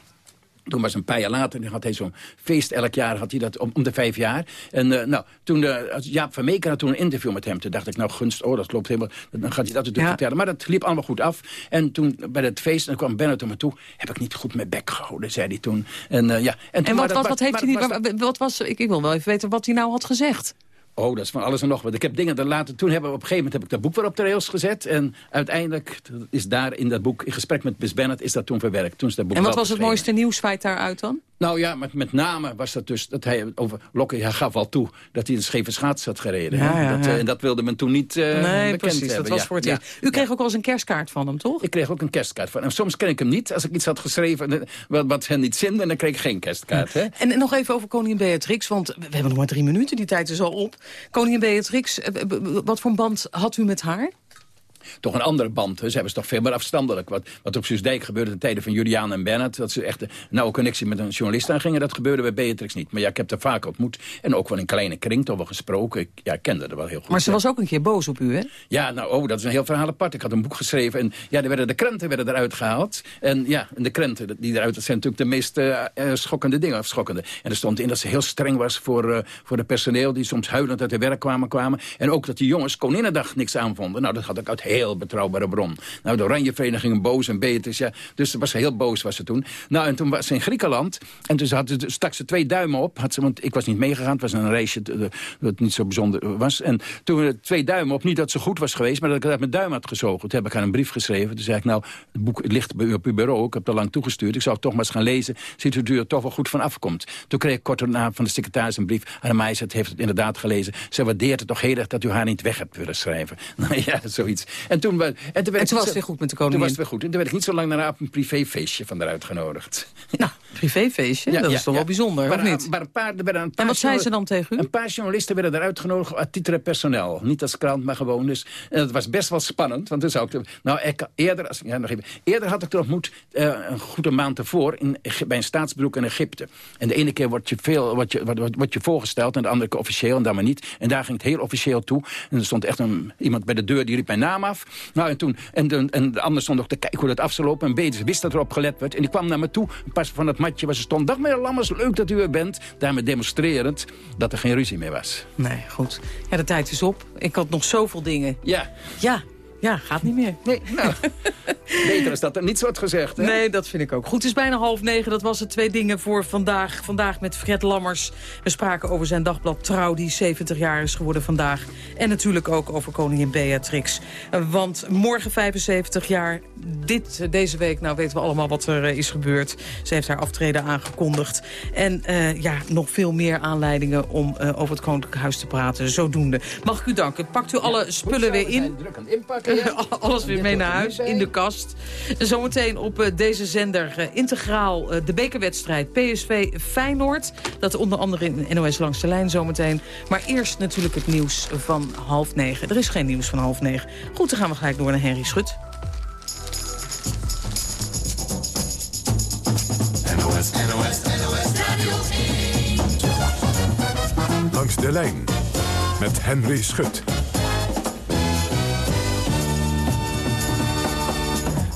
Toen was een paar jaar later, had hij zo'n feest elk jaar, had hij dat om, om de vijf jaar. En uh, nou, toen uh, Jaap van Meeken had toen een interview met hem. Toen dacht ik, nou gunst, oh, dat klopt helemaal. Dan gaat hij dat natuurlijk vertellen. Maar dat liep allemaal goed af. En toen bij het feest, en kwam Bennett naar me toe, heb ik niet goed mijn bek gehouden, zei hij toen. En, uh, ja, en, toen, en wat, wat, wat, heeft hij niet, wat was, ik, ik wil wel even weten wat hij nou had gezegd. Oh, dat is van alles en nog wat. Ik heb dingen er later... Toen hebben we op een gegeven moment heb ik dat boek weer op de rails gezet. En uiteindelijk is daar in dat boek, in gesprek met Bis Bennett, is dat toen verwerkt. Toen is dat boek en wat was het mooiste nieuwsfeit daaruit dan? Nou ja, met, met name was dat dus dat hij over Lokke, hij gaf al toe dat hij een scheve schaats had gereden. Ja, ja, dat, uh, en dat wilde men toen niet uh, nee, bekend precies, hebben. dat was voor het eerst. U kreeg ook wel eens een kerstkaart van hem, toch? Ik kreeg ook een kerstkaart van hem. Soms ken ik hem niet. Als ik iets had geschreven eh, wat, wat hen niet zinde, dan kreeg ik geen kerstkaart. Hè? En nog even over koningin Beatrix, want we hebben nog maar drie minuten. Die tijd is al op. Koningin Beatrix, wat voor een band had u met haar? Toch een andere band. Ze hebben ze toch veel meer afstandelijk. Wat, wat op Suusdijk gebeurde in de tijden van Julian en Bennett... dat ze echt een nauwe connectie met een journalist aangingen... dat gebeurde bij Beatrix niet. Maar ja, ik heb haar vaak ontmoet. En ook wel in kleine kring toch wel gesproken. Ik ja, kende haar wel heel goed. Maar ze was ook een keer boos op u, hè? Ja, nou, oh, dat is een heel verhaal apart. Ik had een boek geschreven en ja, er werden de krenten werden eruit gehaald. En ja, en de krenten die eruit, dat zijn natuurlijk de meest uh, schokkende dingen. Of schokkende. En er stond in dat ze heel streng was voor, uh, voor de personeel... die soms huilend uit de werk kwamen, kwamen. En ook dat die jongens Koninginnedag niks aanvonden. Nou, dat had ik uit heel betrouwbare bron. Nou, de Oranje Vereniging boos en Beatrice, ja. Dus was heel boos was ze toen. Nou, en toen was ze in Griekenland. En toen had ze, stak ze twee duimen op. Had ze, want ik was niet meegegaan. Het was een reisje dat niet zo bijzonder was. En toen twee duimen op. Niet dat ze goed was geweest, maar dat ik uit mijn duim had gezogen. Toen heb ik haar een brief geschreven. Toen zei ik, nou, het boek ligt op uw bureau. Ik heb het al lang toegestuurd. Ik zou het toch maar eens gaan lezen. Ziet u er toch wel goed van afkomt. Toen kreeg ik kort daarna van de secretaris een brief. Anne Meijs heeft het inderdaad gelezen. Ze waardeert het toch heel erg dat u haar niet weg hebt willen schrijven. Nou ja, zoiets. En toen, en toen, en toen was het weer goed met de koningin. Toen was het weer goed. En toen werd ik niet zo lang daarna op een privéfeestje van eruit genodigd. Nou, Privéfeestje? dat is toch wel bijzonder, maar, of niet? Maar een paar, er werden een paar en wat zei ze dan tegen u? Een paar journalisten werden eruit genodigd uit titre personeel. Niet als krant, maar gewoon. Dus, en dat was best wel spannend. Want dan zou ik... Nou, ik, eerder, als, ja, nog even, eerder had ik er ontmoet, uh, een goede maand ervoor... In, bij een staatsbezoek in Egypte. En de ene keer wordt je, veel, wordt je, wordt, wordt je voorgesteld... en de andere keer officieel en dan maar niet. En daar ging het heel officieel toe. En er stond echt een, iemand bij de deur die riep mijn naam af. Nou, en, toen, en, de, en de ander stond nog te kijken hoe dat af zou lopen. En Beter wist dat erop gelet werd. En die kwam naar me toe. Pas van het matje waar ze stond. Dag meneer Lammers, leuk dat u er bent. Daarmee demonstrerend dat er geen ruzie meer was. Nee, goed. Ja, de tijd is op. Ik had nog zoveel dingen. Ja. Ja, ja, gaat niet meer. Nee, nou, beter is dat er niet wordt gezegd. Hè? Nee, dat vind ik ook. Goed, het is bijna half negen. Dat was het twee dingen voor vandaag. Vandaag met Fred Lammers. We spraken over zijn dagblad Trouw, die 70 jaar is geworden vandaag. En natuurlijk ook over koningin Beatrix. Want morgen 75 jaar, dit, deze week, nou weten we allemaal wat er eh, is gebeurd. Ze heeft haar aftreden aangekondigd. En uh, ja, nog veel meer aanleidingen om uh, over het Koninklijk Huis te praten. Zodoende. Mag ik u danken. Pakt u alle ja, spullen weer in. Druk aan inpakken. Alles weer mee naar huis, in de kast. Zometeen op uh, deze zender uh, integraal uh, de bekerwedstrijd PSV Feyenoord. Dat onder andere in NOS Langs de Lijn zometeen. Maar eerst natuurlijk het nieuws van half negen. Er is geen nieuws van half negen. Goed, dan gaan we gelijk door naar Henry Schut. NOS, NOS, NOS Radio 1. Langs de lijn met Henry Schut.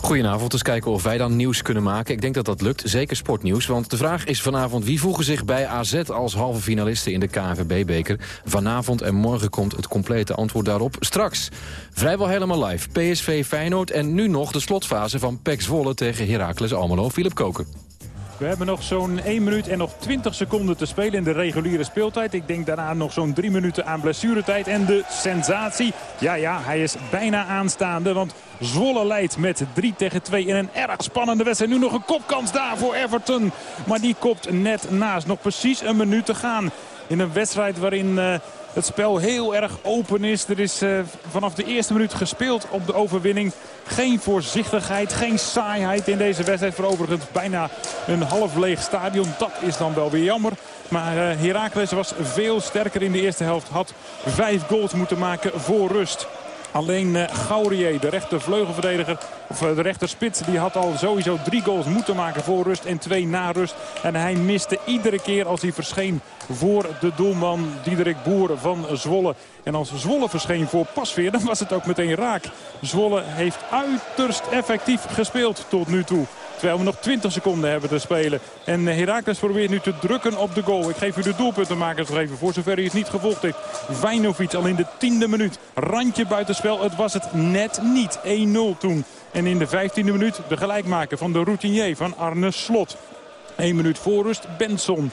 Goedenavond, eens kijken of wij dan nieuws kunnen maken. Ik denk dat dat lukt, zeker sportnieuws. Want de vraag is vanavond wie voegen zich bij AZ als halve finalisten in de KNVB-beker. Vanavond en morgen komt het complete antwoord daarop straks. Vrijwel helemaal live. PSV Feyenoord en nu nog de slotfase van PEC Zwolle tegen Heracles Almelo. Philip Koken. We hebben nog zo'n 1 minuut en nog 20 seconden te spelen in de reguliere speeltijd. Ik denk daarna nog zo'n 3 minuten aan blessuretijd. En de sensatie, ja ja, hij is bijna aanstaande. Want Zwolle leidt met 3 tegen 2 in een erg spannende wedstrijd. Nu nog een kopkans daar voor Everton. Maar die kopt net naast. Nog precies een minuut te gaan in een wedstrijd waarin... Uh, het spel heel erg open is. Er is uh, vanaf de eerste minuut gespeeld op de overwinning. Geen voorzichtigheid, geen saaiheid in deze wedstrijd. Voor overigens bijna een half leeg stadion. Dat is dan wel weer jammer. Maar uh, Heracles was veel sterker in de eerste helft. Had vijf goals moeten maken voor rust. Alleen uh, Gaurier, de rechter vleugelverdediger, of de rechter spits, die had al sowieso drie goals moeten maken voor rust en twee na rust. En hij miste iedere keer als hij verscheen voor de doelman Diederik Boer van Zwolle. En als Zwolle verscheen voor Pasveer, dan was het ook meteen raak. Zwolle heeft uiterst effectief gespeeld tot nu toe. Terwijl we nog 20 seconden hebben te spelen. En Heracles probeert nu te drukken op de goal. Ik geef u de doelpuntenmakers nog even voor zover u het niet gevolgd heeft. Vijnovic al in de tiende minuut. Randje buitenspel. Het was het net niet. 1-0 toen. En in de 15e minuut de gelijkmaker van de routinier van Arne Slot. 1 minuut voor rust. Benson.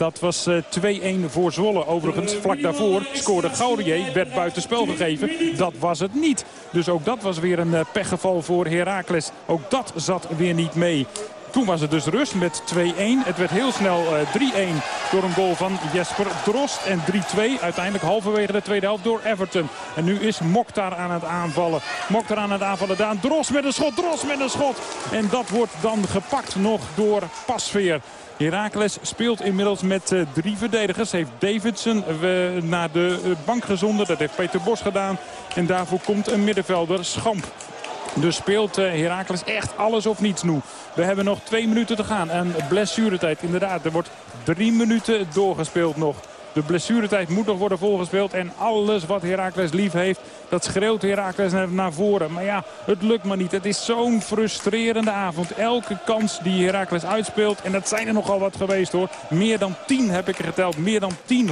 Dat was uh, 2-1 voor Zwolle. Overigens, vlak daarvoor scoorde Gaudier, werd buitenspel gegeven. Dat was het niet. Dus ook dat was weer een uh, pechgeval voor Heracles. Ook dat zat weer niet mee. Toen was het dus rust met 2-1. Het werd heel snel uh, 3-1 door een goal van Jesper Drost. En 3-2 uiteindelijk halverwege de tweede helft door Everton. En nu is Mokhtar aan het aanvallen. Mokhtar aan het aanvallen. Daan Drost met een schot. Drost met een schot. En dat wordt dan gepakt nog door Pasveer. Heracles speelt inmiddels met uh, drie verdedigers. Heeft Davidson naar de uh, bank gezonden. Dat heeft Peter Bos gedaan. En daarvoor komt een middenvelder Schamp. Dus speelt uh, Heracles echt alles of niets nu. We hebben nog twee minuten te gaan. En blessuretijd inderdaad. Er wordt drie minuten doorgespeeld nog. De blessuretijd moet nog worden volgespeeld. En alles wat Heracles lief heeft, dat schreeuwt Heracles naar voren. Maar ja, het lukt maar niet. Het is zo'n frustrerende avond. Elke kans die Heracles uitspeelt, en dat zijn er nogal wat geweest hoor. Meer dan 10 heb ik er geteld. Meer dan 10,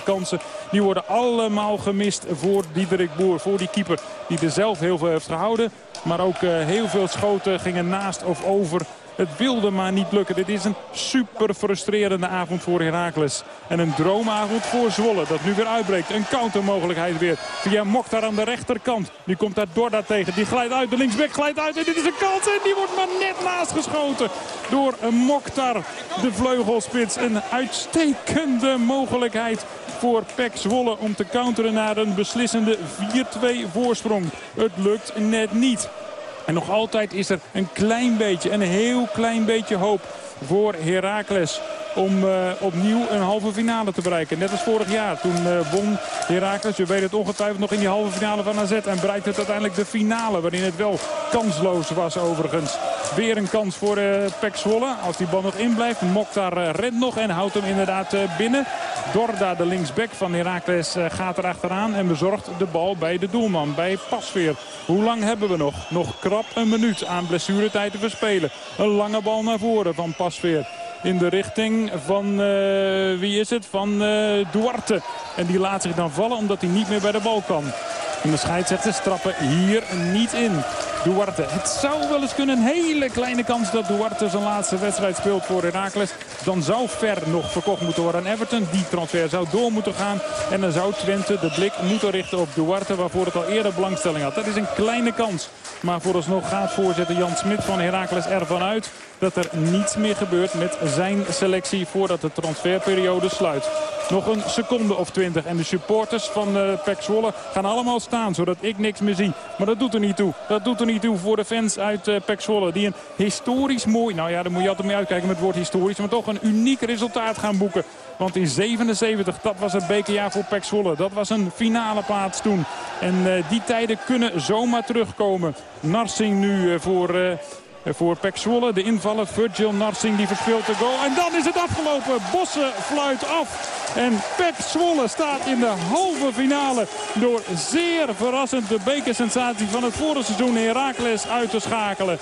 100% kansen. Die worden allemaal gemist voor Diederik Boer. Voor die keeper die er zelf heel veel heeft gehouden. Maar ook uh, heel veel schoten gingen naast of over het wilde maar niet lukken. Dit is een super frustrerende avond voor Heracles. En een droomavond voor Zwolle dat nu weer uitbreekt. Een countermogelijkheid weer via Mokhtar aan de rechterkant. Nu komt daar Dorda tegen. Die glijdt uit. De linksback glijdt uit. En dit is een kans. En die wordt maar net naast geschoten door Mokhtar. De vleugelspits. Een uitstekende mogelijkheid voor Pek Zwolle om te counteren naar een beslissende 4-2 voorsprong. Het lukt net niet. En nog altijd is er een klein beetje, een heel klein beetje hoop voor Heracles om uh, opnieuw een halve finale te bereiken. Net als vorig jaar. Toen uh, won Heracles, je weet het ongetwijfeld, nog in die halve finale van AZ. En bereikt het uiteindelijk de finale, waarin het wel kansloos was overigens. Weer een kans voor uh, Pek Zwolle. Als die bal nog in blijft, Mokhtar rent nog en houdt hem inderdaad binnen. Dorda, de linksback van Heracles, gaat er achteraan en bezorgt de bal bij de doelman, bij Pasveer. Hoe lang hebben we nog? Nog krap een minuut aan blessuretijd te verspelen. Een lange bal naar voren van Pasveer in de richting van, uh, wie is het? Van uh, Duarte. En die laat zich dan vallen omdat hij niet meer bij de bal kan. En de scheidsrechters trappen hier niet in. Duarte. Het zou wel eens kunnen. Een hele kleine kans dat Duarte zijn laatste wedstrijd speelt voor Heracles. Dan zou Ver nog verkocht moeten worden aan Everton. Die transfer zou door moeten gaan. En dan zou Twente de blik moeten richten op Duarte. Waarvoor het al eerder belangstelling had. Dat is een kleine kans. Maar vooralsnog gaat voorzitter Jan Smit van Heracles ervan uit dat er niets meer gebeurt met zijn selectie voordat de transferperiode sluit. Nog een seconde of twintig. En de supporters van uh, Pek Zwolle gaan allemaal staan zodat ik niks meer zie. Maar dat doet er niet toe. Dat doet er niet toe voor de fans uit uh, Zwolle. Die een historisch mooi, nou ja, daar moet je altijd mee uitkijken met het woord historisch. Maar toch een uniek resultaat gaan boeken. Want in 77, dat was het bekerjaar voor Pek Zwolle. Dat was een finale plaats toen. En uh, die tijden kunnen zomaar terugkomen. Narsing nu voor... Voor Pek Zwolle, de invaller Virgil Narsing die verspeelt de goal. En dan is het afgelopen. Bossen fluit af. En Pek Zwolle staat in de halve finale door zeer verrassend de bekersensatie van het vorige seizoen Heracles uit te schakelen.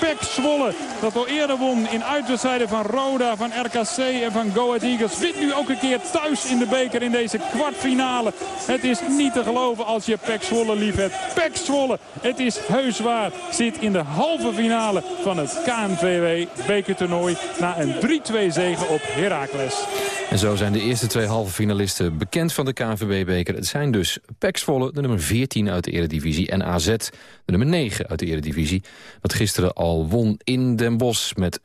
Pek Zwolle dat al eerder won in uitwedstrijden van Roda, van RKC en van Go Ahead Eagles. Wint nu ook een keer thuis in de beker in deze kwartfinale. Het is niet te geloven als je Pek Zwolle lief hebt. Pek Zwolle, het is heus waar, zit in de halve finale van het KNVW bekertoernooi na een 3-2 zege op Heracles. En zo zijn de eerste twee halve finalisten bekend van de KNVB-beker. Het zijn dus PEC de nummer 14 uit de eredivisie... en AZ, de nummer 9 uit de eredivisie. Wat gisteren al won in Den Bosch met 5-0...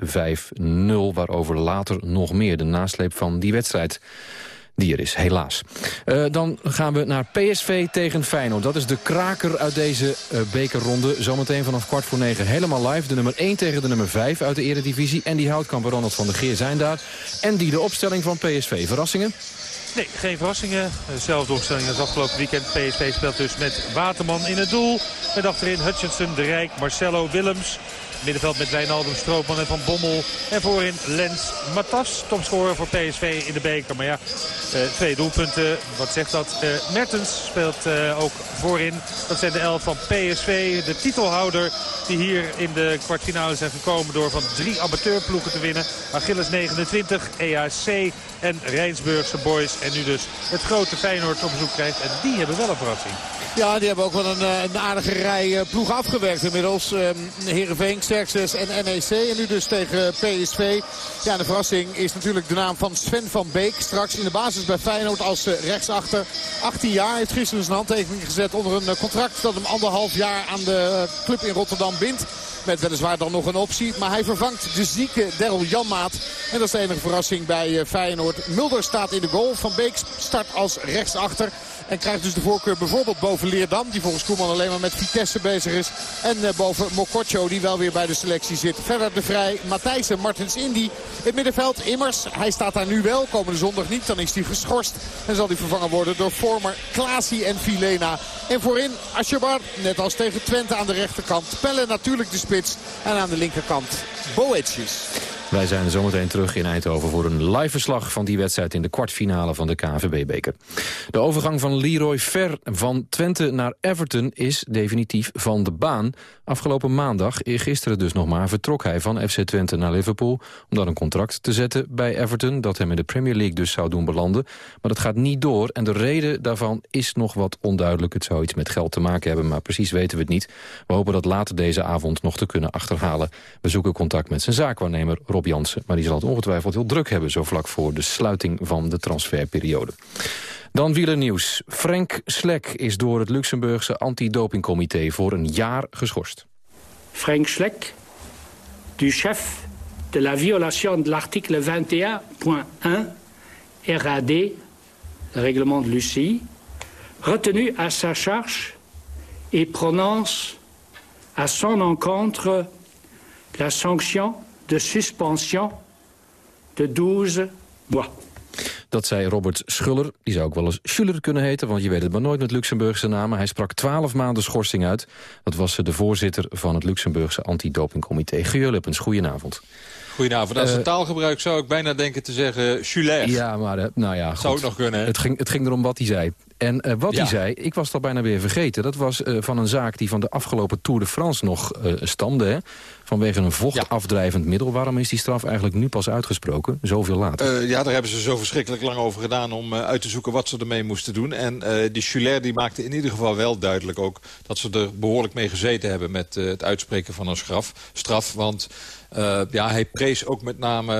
waarover later nog meer de nasleep van die wedstrijd die er is, helaas. Uh, dan gaan we naar PSV tegen Feyenoord. Dat is de kraker uit deze uh, bekerronde. Zometeen vanaf kwart voor negen helemaal live. De nummer 1 tegen de nummer 5 uit de eredivisie. En die houtkamper Ronald van der Geer zijn daar. En die de opstelling van PSV. Verrassingen? Nee, geen verrassingen. Dezelfde opstelling als afgelopen weekend. PSV speelt dus met Waterman in het doel. Met achterin Hutchinson, De Rijk, Marcelo, Willems. Middenveld met Wijnaldum, Stroopman en Van Bommel. En voorin Lens Matas, topscorer voor PSV in de beker. Maar ja, uh, twee doelpunten. Wat zegt dat? Uh, Mertens speelt uh, ook voorin. Dat zijn de elf van PSV. De titelhouder die hier in de kwartfinale zijn gekomen door van drie amateurploegen te winnen. Achilles 29, EAC en Rijnsburgse Boys. En nu dus het grote Feyenoord op bezoek krijgt. En die hebben wel een verrassing. Ja, die hebben ook wel een, een aardige rij ploeg afgewerkt inmiddels. Um, Heerenveen, Sterkses en NEC. En nu dus tegen PSV. Ja, de verrassing is natuurlijk de naam van Sven van Beek. Straks in de basis bij Feyenoord als rechtsachter. 18 jaar heeft gisteren zijn handtekening gezet onder een uh, contract dat hem anderhalf jaar aan de club in Rotterdam bindt. Met weliswaar dan nog een optie. Maar hij vervangt de zieke Daryl Janmaat. En dat is de enige verrassing bij Feyenoord. Mulder staat in de goal. Van Beek start als rechtsachter. En krijgt dus de voorkeur bijvoorbeeld boven Leerdam. Die volgens Koeman alleen maar met Vitesse bezig is. En uh, boven Mokotjo die wel weer bij de selectie zit. Verder de Vrij, Matthijs en Martens Indy. Het middenveld Immers. Hij staat daar nu wel. Komende zondag niet. Dan is hij geschorst. En zal hij vervangen worden door Vormer, Klaasie en Filena. En voorin Asjebar. Net als tegen Twente aan de rechterkant. Pelle natuurlijk de spits. En aan de linkerkant Boetjes. Wij zijn zometeen terug in Eindhoven voor een live verslag van die wedstrijd in de kwartfinale van de KNVB-beker. De overgang van Leroy Ver van Twente naar Everton is definitief van de baan. Afgelopen maandag, gisteren dus nog maar, vertrok hij van FC Twente naar Liverpool om dan een contract te zetten bij Everton dat hem in de Premier League dus zou doen belanden. Maar dat gaat niet door en de reden daarvan is nog wat onduidelijk. Het zou iets met geld te maken hebben, maar precies weten we het niet. We hopen dat later deze avond nog te kunnen achterhalen. We zoeken contact met zijn zaakwaarnemer Maar die zal het ongetwijfeld heel druk hebben... zo vlak voor de sluiting van de transferperiode. Dan wielernieuws. Frank Slek is door het Luxemburgse antidopingcomité voor een jaar geschorst. Frank Slek, du chef de la violation de l'article 21.1 RAD, le règlement de Lucie, retenu à sa charge et prononce à son encontre la sanction de suspension de 12 mois. Dat zei Robert Schuller. Die zou ook wel eens Schuller kunnen heten, want je weet het maar nooit met Luxemburgse namen. Hij sprak twaalf maanden schorsing uit. Dat was de voorzitter van het Luxemburgse antidopingcomité. Geur Lippens, goedenavond. Goedenavond. Als Uh, een taalgebruik zou ik bijna denken te zeggen Schuller. Ja, maar eh, nou ja, goed. Zou het nog kunnen, hè? Het ging, het ging erom wat hij zei. En eh, wat Ja. hij zei, ik was het al bijna weer vergeten... dat was eh, van een zaak die van de afgelopen Tour de France nog eh, stamde. Hè? Vanwege een vochtafdrijvend middel. Waarom is die straf eigenlijk nu pas uitgesproken? Zoveel later. Eh, ja, daar hebben ze zo verschrikkelijk lang over gedaan om eh, uit te zoeken wat ze ermee moesten doen. En eh, die Schuller die maakte in ieder geval wel duidelijk ook dat ze er behoorlijk mee gezeten hebben met het uitspreken van een straf. straf want ja, hij prees ook met name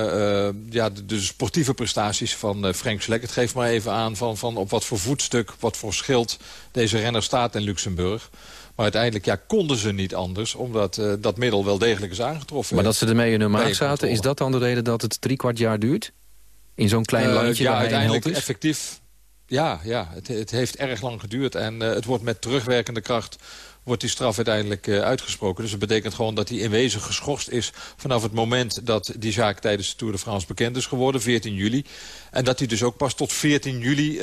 ja, de, de sportieve prestaties van eh, Frank Slek. Het geeft maar even aan van, van op wat voor voetstuk, wat voor schild deze renner staat in Luxemburg. Maar uiteindelijk ja, konden ze niet anders, omdat eh, dat middel wel degelijk is aangetroffen. maar dat ze ermee in hun maag zaten, is dat dan de reden dat het drie kwart jaar duurt? In zo'n klein Eh, landje ja, hij een uiteindelijk is? effectief. Ja, ja het, het heeft erg lang geduurd. En eh, het wordt met terugwerkende kracht wordt die straf uiteindelijk uitgesproken. Dus dat betekent gewoon dat hij in wezen geschorst is... vanaf het moment dat die zaak tijdens de Tour de France bekend is geworden, 14 juli. En dat hij dus ook pas tot 14 juli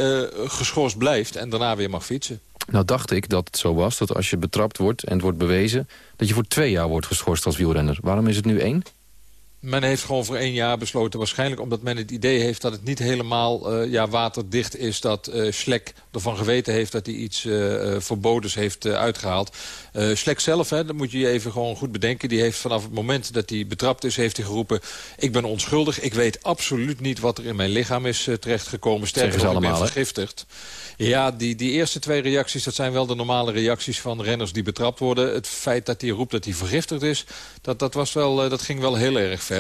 geschorst blijft en daarna weer mag fietsen. Nou dacht ik dat het zo was dat als je betrapt wordt en het wordt bewezen... dat je voor twee jaar wordt geschorst als wielrenner. Waarom is het nu één? Men heeft gewoon voor één jaar besloten. Waarschijnlijk omdat men het idee heeft dat het niet helemaal eh, ja, waterdicht is. Dat eh Schlek ervan geweten heeft dat hij iets eh, verbodens heeft eh, uitgehaald. Eh Schlek zelf, hè, dat moet je je even gewoon goed bedenken. Die heeft vanaf het moment dat hij betrapt is, heeft hij geroepen... ik ben onschuldig, ik weet absoluut niet wat er in mijn lichaam is terechtgekomen. Sterker nog, ik ben vergiftigd. Ja, die, die eerste twee reacties, dat zijn wel de normale reacties van renners die betrapt worden. Het feit dat hij roept dat hij vergiftigd is, dat, dat, was wel, dat ging wel heel erg ver.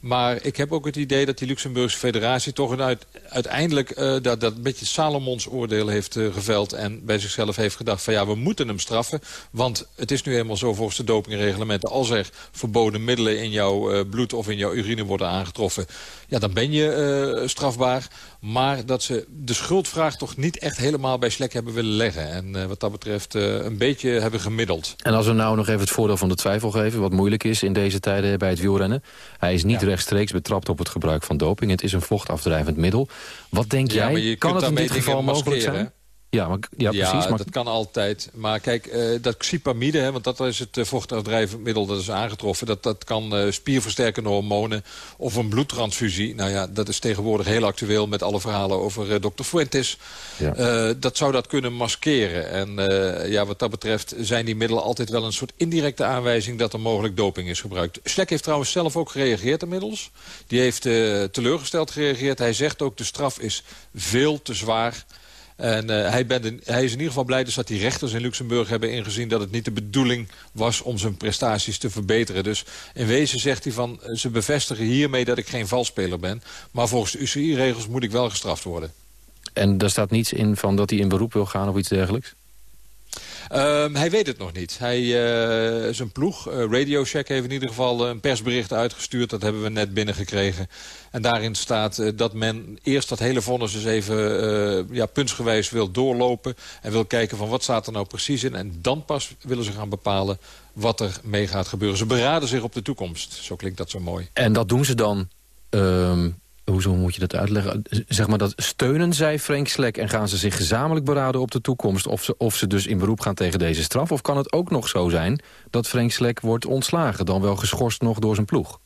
Maar ik heb ook het idee dat die Luxemburgse federatie toch een uit, uiteindelijk eh, dat, dat een beetje Salomons oordeel heeft eh, geveld. En bij zichzelf heeft gedacht van ja, we moeten hem straffen. Want het is nu eenmaal zo volgens de dopingreglementen. Als er verboden middelen in jouw eh, bloed of in jouw urine worden aangetroffen. Ja, dan ben je strafbaar. Maar dat ze de schuldvraag toch niet echt helemaal bij Slek hebben willen leggen. En eh, wat dat betreft eh, een beetje hebben gemiddeld. En als we nou nog even het voordeel van de twijfel geven... wat moeilijk is in deze tijden bij het wielrennen. Hij is niet rechtstreeks betrapt op het gebruik van doping. Het is een vochtafdrijvend middel. Wat denk Ja, jij, kan het in dit geval mogelijk maskeren, zijn? Ja, maar, ja, precies. Maar dat kan altijd. Maar kijk, eh, dat xipamide, hè, want dat is het uh, vochtafdrijvend middel dat is aangetroffen. Dat, dat kan uh, spierversterkende hormonen of een bloedtransfusie. Nou ja, dat is tegenwoordig heel actueel met alle verhalen over uh, Dr. Fuentes. Ja. dat zou dat kunnen maskeren. En ja, wat dat betreft zijn die middelen altijd wel een soort indirecte aanwijzing dat er mogelijk doping is gebruikt. Slek heeft trouwens zelf ook gereageerd inmiddels. Die heeft teleurgesteld gereageerd. Hij zegt ook de straf is veel te zwaar. En uh, hij, hij is in ieder geval blij dus dat die rechters in Luxemburg hebben ingezien... dat het niet de bedoeling was om zijn prestaties te verbeteren. Dus in wezen zegt hij van, ze bevestigen hiermee dat ik geen valspeler ben. Maar volgens de UCI-regels moet ik wel gestraft worden. En daar staat niets in van dat hij in beroep wil gaan of iets dergelijks? Um, hij weet het nog niet. Hij, uh, zijn ploeg, uh, Radio Shack, heeft in ieder geval een persbericht uitgestuurd. Dat hebben we net binnengekregen. En daarin staat dat men eerst dat hele vonnis eens even ja, puntsgewijs wil doorlopen. En wil kijken van wat staat er nou precies in. En dan pas willen ze gaan bepalen wat er mee gaat gebeuren. Ze beraden zich op de toekomst. Zo klinkt dat zo mooi. En dat doen ze dan... Um Hoezo moet je dat uitleggen? Zeg maar dat steunen zij Frank Slek en gaan ze zich gezamenlijk beraden op de toekomst... Of ze, of ze dus in beroep gaan tegen deze straf? Of kan het ook nog zo zijn dat Frank Slek wordt ontslagen... dan wel geschorst nog door zijn ploeg?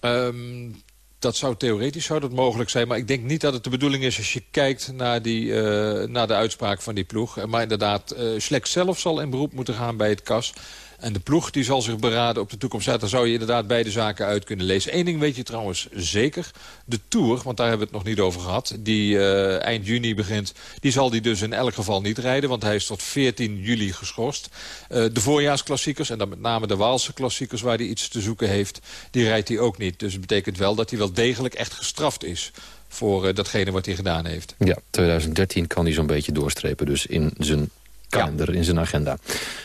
Um, dat zou theoretisch zou dat mogelijk zijn. Maar ik denk niet dat het de bedoeling is als je kijkt naar, die, uh, naar de uitspraak van die ploeg. Maar inderdaad, uh, zelf zal in beroep moeten gaan bij het KAS... En de ploeg die zal zich beraden op de toekomst. Daar zou je inderdaad beide zaken uit kunnen lezen. Eén ding weet je trouwens zeker. De Tour, want daar hebben we het nog niet over gehad... die uh, eind juni begint, die zal die dus in elk geval niet rijden... want hij is tot 14 juli geschorst. Uh, de voorjaarsklassiekers, en dan met name de Waalse klassiekers... waar hij iets te zoeken heeft, die rijdt hij ook niet. Dus het betekent wel dat hij wel degelijk echt gestraft is voor uh, datgene wat hij gedaan heeft. Ja, 2013 kan hij zo'n beetje doorstrepen dus in zijn kalender in zijn agenda.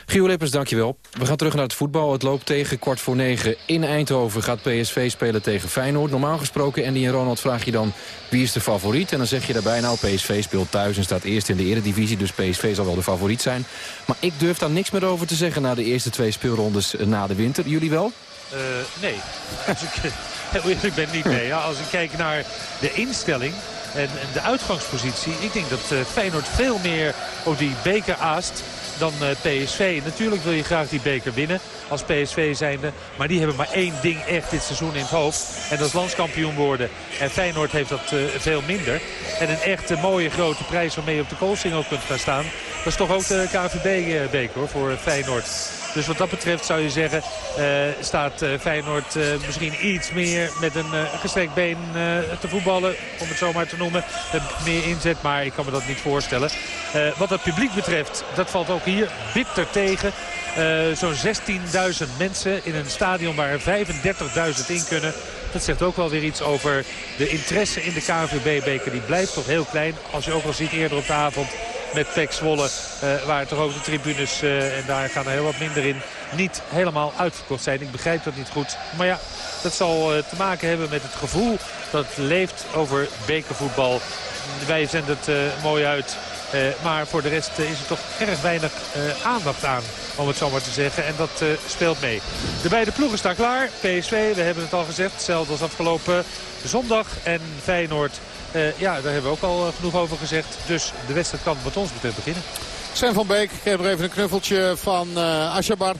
Gio Lippers, dankjewel. We gaan terug naar het voetbal. Het loopt tegen kwart voor negen. In Eindhoven gaat PSV spelen tegen Feyenoord. Normaal gesproken, Andy en Ronald, vraag je dan wie is de favoriet? En dan zeg je daarbij, nou, PSV speelt thuis en staat eerst in de eredivisie. Dus PSV zal wel de favoriet zijn. Maar ik durf daar niks meer over te zeggen na de eerste twee speelrondes na de winter. Jullie wel? Uh, nee. Als ik heel eerlijk ben, niet mee. Ja, als ik kijk naar de instelling en, de uitgangspositie. Ik denk dat uh, Feyenoord veel meer op die beker aast dan uh, PSV. Natuurlijk wil je graag die beker winnen als PSV zijnde. Maar die hebben maar één ding echt dit seizoen in het hoofd. En dat is landskampioen worden. En Feyenoord heeft dat uh, veel minder. En een echte mooie grote prijs waarmee je op de koolsingel kunt gaan staan. Dat is toch ook de KVB-beker voor Feyenoord. Dus wat dat betreft zou je zeggen, uh, staat uh, Feyenoord uh, misschien iets meer met een gestrekt been te voetballen. Om het zo maar te noemen. meer inzet, maar ik kan me dat niet voorstellen. wat het publiek betreft, dat valt ook hier bitter tegen. Zo'n 16.000 mensen in een stadion waar er 35.000 in kunnen. Dat zegt ook wel weer iets over de interesse in de KNVB-beker. Die blijft toch heel klein. Als je ook al ziet eerder op de avond met Pek Zwolle. Uh, waar toch ook de tribunes, uh, en daar gaan er heel wat minder in, niet helemaal uitverkocht zijn. Ik begrijp dat niet goed. Maar ja, dat zal uh, te maken hebben met het gevoel dat leeft over bekervoetbal. Wij zenden het mooi uit. Maar voor de rest is er toch erg weinig aandacht aan, om het zo maar te zeggen. En dat speelt mee. De beide ploegen staan klaar. PSV, we hebben het al gezegd, hetzelfde als afgelopen zondag. En Feyenoord ja, daar hebben we ook al genoeg over gezegd. Dus de wedstrijd kan wat ons betreft beginnen. Sven van Beek kreeg nog even een knuffeltje van Ashabar.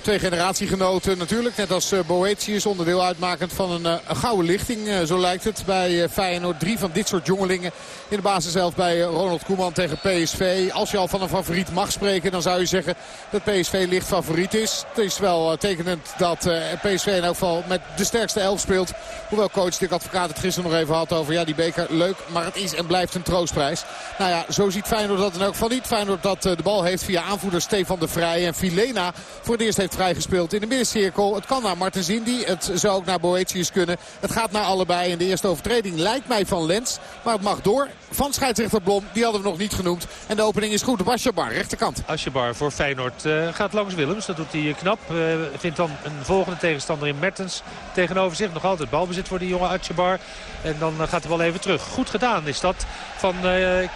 Twee generatiegenoten natuurlijk. Net als uh, Boetius onderdeel uitmakend van een, een gouden lichting. Uh, zo lijkt het bij Feyenoord. Drie van dit soort jongelingen in de basis zelf bij Ronald Koeman tegen PSV. Als je al van een favoriet mag spreken dan zou je zeggen dat PSV licht favoriet is. Het is wel tekenend dat PSV in elk geval met de sterkste elf speelt. Hoewel coach Dick Advocaat het gisteren nog even had over ja die beker leuk. Maar het is en blijft een troostprijs. Nou ja zo ziet Feyenoord dat in elk geval niet. Feyenoord dat de bal heeft via aanvoerder Stefan de Vrij. En Filena voor het eerst heeft vrijgespeeld in de middencirkel. Het kan naar Martens Indy. Het zou ook naar Boetius kunnen. Het gaat naar allebei. En de eerste overtreding lijkt mij van Lens. Maar het mag door. Van scheidsrechter Blom. Die hadden we nog niet genoemd. En de opening is goed. Asjebar, rechterkant. Asjebar voor Feyenoord uh, gaat langs Willems. Dat doet hij knap. Uh, vindt dan een volgende tegenstander in Mertens tegenover zich. Nog altijd balbezit voor die jonge Asjebar. En dan gaat de bal even terug. Goed gedaan is dat van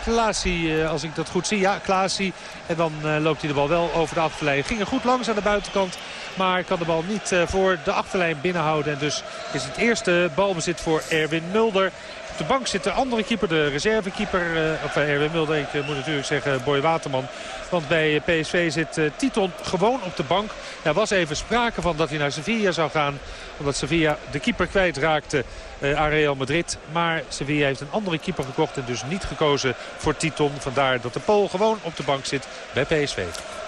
Klaasie, als ik dat goed zie. Ja, Klaasie. En dan loopt hij de bal wel over de achterlijn. Ging er goed langs aan de buitenkant. Maar kan de bal niet voor de achterlijn binnenhouden. En dus is het eerste balbezit voor Erwin Mulder. Op de bank zit de andere keeper, de reservekeeper. Uh, of Erwin Mulder, ik moet natuurlijk zeggen Boy Waterman. Want bij PSV zit uh, Titon gewoon op de bank. Er was even sprake van dat hij naar Sevilla zou gaan. Omdat Sevilla de keeper kwijtraakte uh, aan Real Madrid. Maar Sevilla heeft een andere keeper gekocht en dus niet gekozen voor Titon. Vandaar dat de Pool gewoon op de bank zit bij PSV.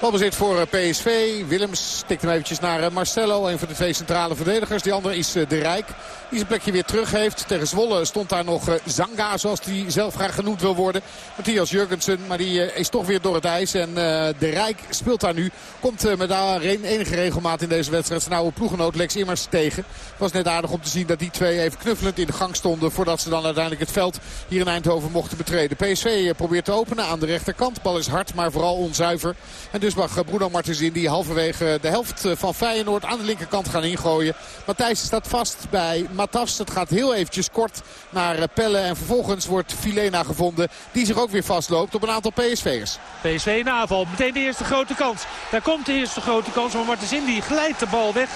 Balbezit voor PSV. Willems stikt hem eventjes naar Marcelo. Een van de twee centrale verdedigers. Die andere is De Rijk. Die zijn plekje weer terug heeft. Tegen Zwolle stond daar nog Zanga. Zoals die zelf graag genoemd wil worden. Matthias Jurgensen. Maar die is toch weer door het ijs. En De Rijk speelt daar nu. Komt met daar enige regelmaat in deze wedstrijd. Zijn oude ploegenoot Lex Immers tegen. Het was net aardig om te zien dat die twee even knuffelend in de gang stonden. Voordat ze dan uiteindelijk het veld hier in Eindhoven mochten betreden. PSV probeert te openen aan de rechterkant. Bal is hard, maar vooral onzuiver. En dus mag Bruno Martens in die halverwege de helft van Feyenoord aan de linkerkant gaan ingooien. Matthijs staat vast bij Matas. Het gaat heel eventjes kort naar Pelle. En vervolgens wordt Filena gevonden. Die zich ook weer vastloopt op een aantal PSV'ers. PSV in aanval. Meteen de eerste grote kans. Daar komt de eerste grote kans. Maar Martens Indy glijdt de bal weg.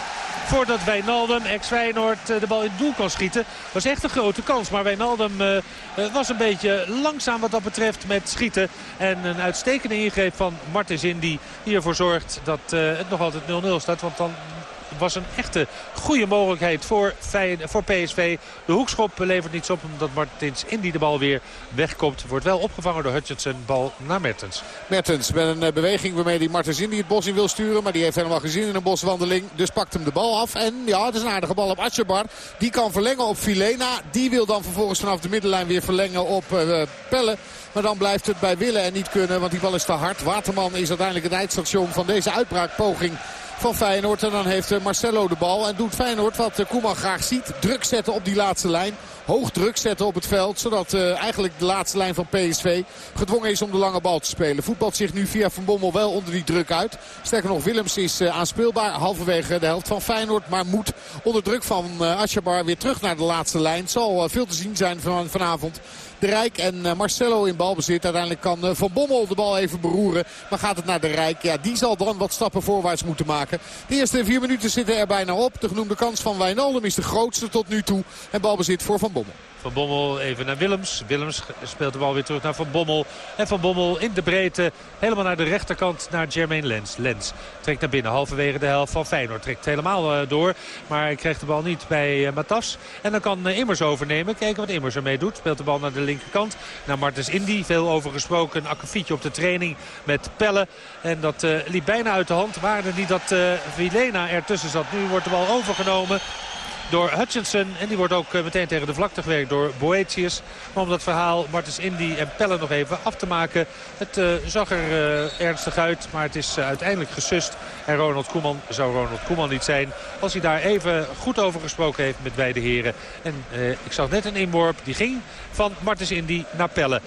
Voordat Wijnaldum, ex-Feyenoord, de bal in het doel kan schieten. was echt een grote kans. Maar Wijnaldum uh, was een beetje langzaam wat dat betreft met schieten. En een uitstekende ingreep van Martens Indy. Die ervoor zorgt dat het nog altijd 0-0 staat. Want dan was een echte goede mogelijkheid voor, voor PSV. De hoekschop levert niets op omdat Martins Indy de bal weer wegkomt. Wordt wel opgevangen door Hutchinson. Bal naar Mertens. Mertens met een beweging waarmee die Martens Indy het bos in wil sturen. Maar die heeft helemaal gezien in een boswandeling. Dus pakt hem de bal af. En ja, het is een aardige bal op Atjebar. Die kan verlengen op Filena. Die wil dan vervolgens vanaf de middenlijn weer verlengen op uh, Pelle. Maar dan blijft het bij willen en niet kunnen. Want die bal is te hard. Waterman is uiteindelijk het eindstation van deze uitbraakpoging van Feyenoord. En dan heeft Marcelo de bal. En doet Feyenoord wat Koeman graag ziet. Druk zetten op die laatste lijn hoog druk zetten op het veld. Zodat uh, eigenlijk de laatste lijn van PSV gedwongen is om de lange bal te spelen. Voetbalt zich nu via Van Bommel wel onder die druk uit. Sterker nog, Willems is uh, aanspeelbaar. Halverwege de helft van Feyenoord. Maar moet onder druk van uh, Asjabar weer terug naar de laatste lijn. Zal veel te zien zijn van, vanavond. De Rijk en Marcelo in balbezit. Uiteindelijk kan Van Bommel de bal even beroeren. Maar gaat het naar de Rijk. Ja, die zal dan wat stappen voorwaarts moeten maken. De eerste vier minuten zitten er bijna op. De genoemde kans van Wijnaldum is de grootste tot nu toe. En balbezit voor Van Bommel. Van Bommel even naar Willems. Willems speelt de bal weer terug naar Van Bommel. En Van Bommel in de breedte helemaal naar de rechterkant naar Jermaine Lens. Lens trekt naar binnen halverwege de helft van Feyenoord. Trekt helemaal uh, door. Maar krijgt de bal niet bij uh, Matas. En dan kan uh, Immers overnemen. Kijken wat Immers ermee doet. Speelt de bal naar de linkerkant. Naar Martens Indy. Veel over gesproken. Akkefietje op de training met Pelle. En dat liep bijna uit de hand. Waarde niet dat Vilena ertussen zat. Nu wordt de bal overgenomen door Hutchinson. En die wordt ook eh, meteen tegen de vlakte gewerkt door Boetius. Maar om dat verhaal Martens Indy en Pelle nog even af te maken. Het uh, zag er uh, ernstig uit, maar het is uiteindelijk gesust. En Ronald Koeman zou Ronald Koeman niet zijn als hij daar even goed over gesproken heeft met beide heren. En ik zag net een inworp, die ging van Martens Indy naar Pelle.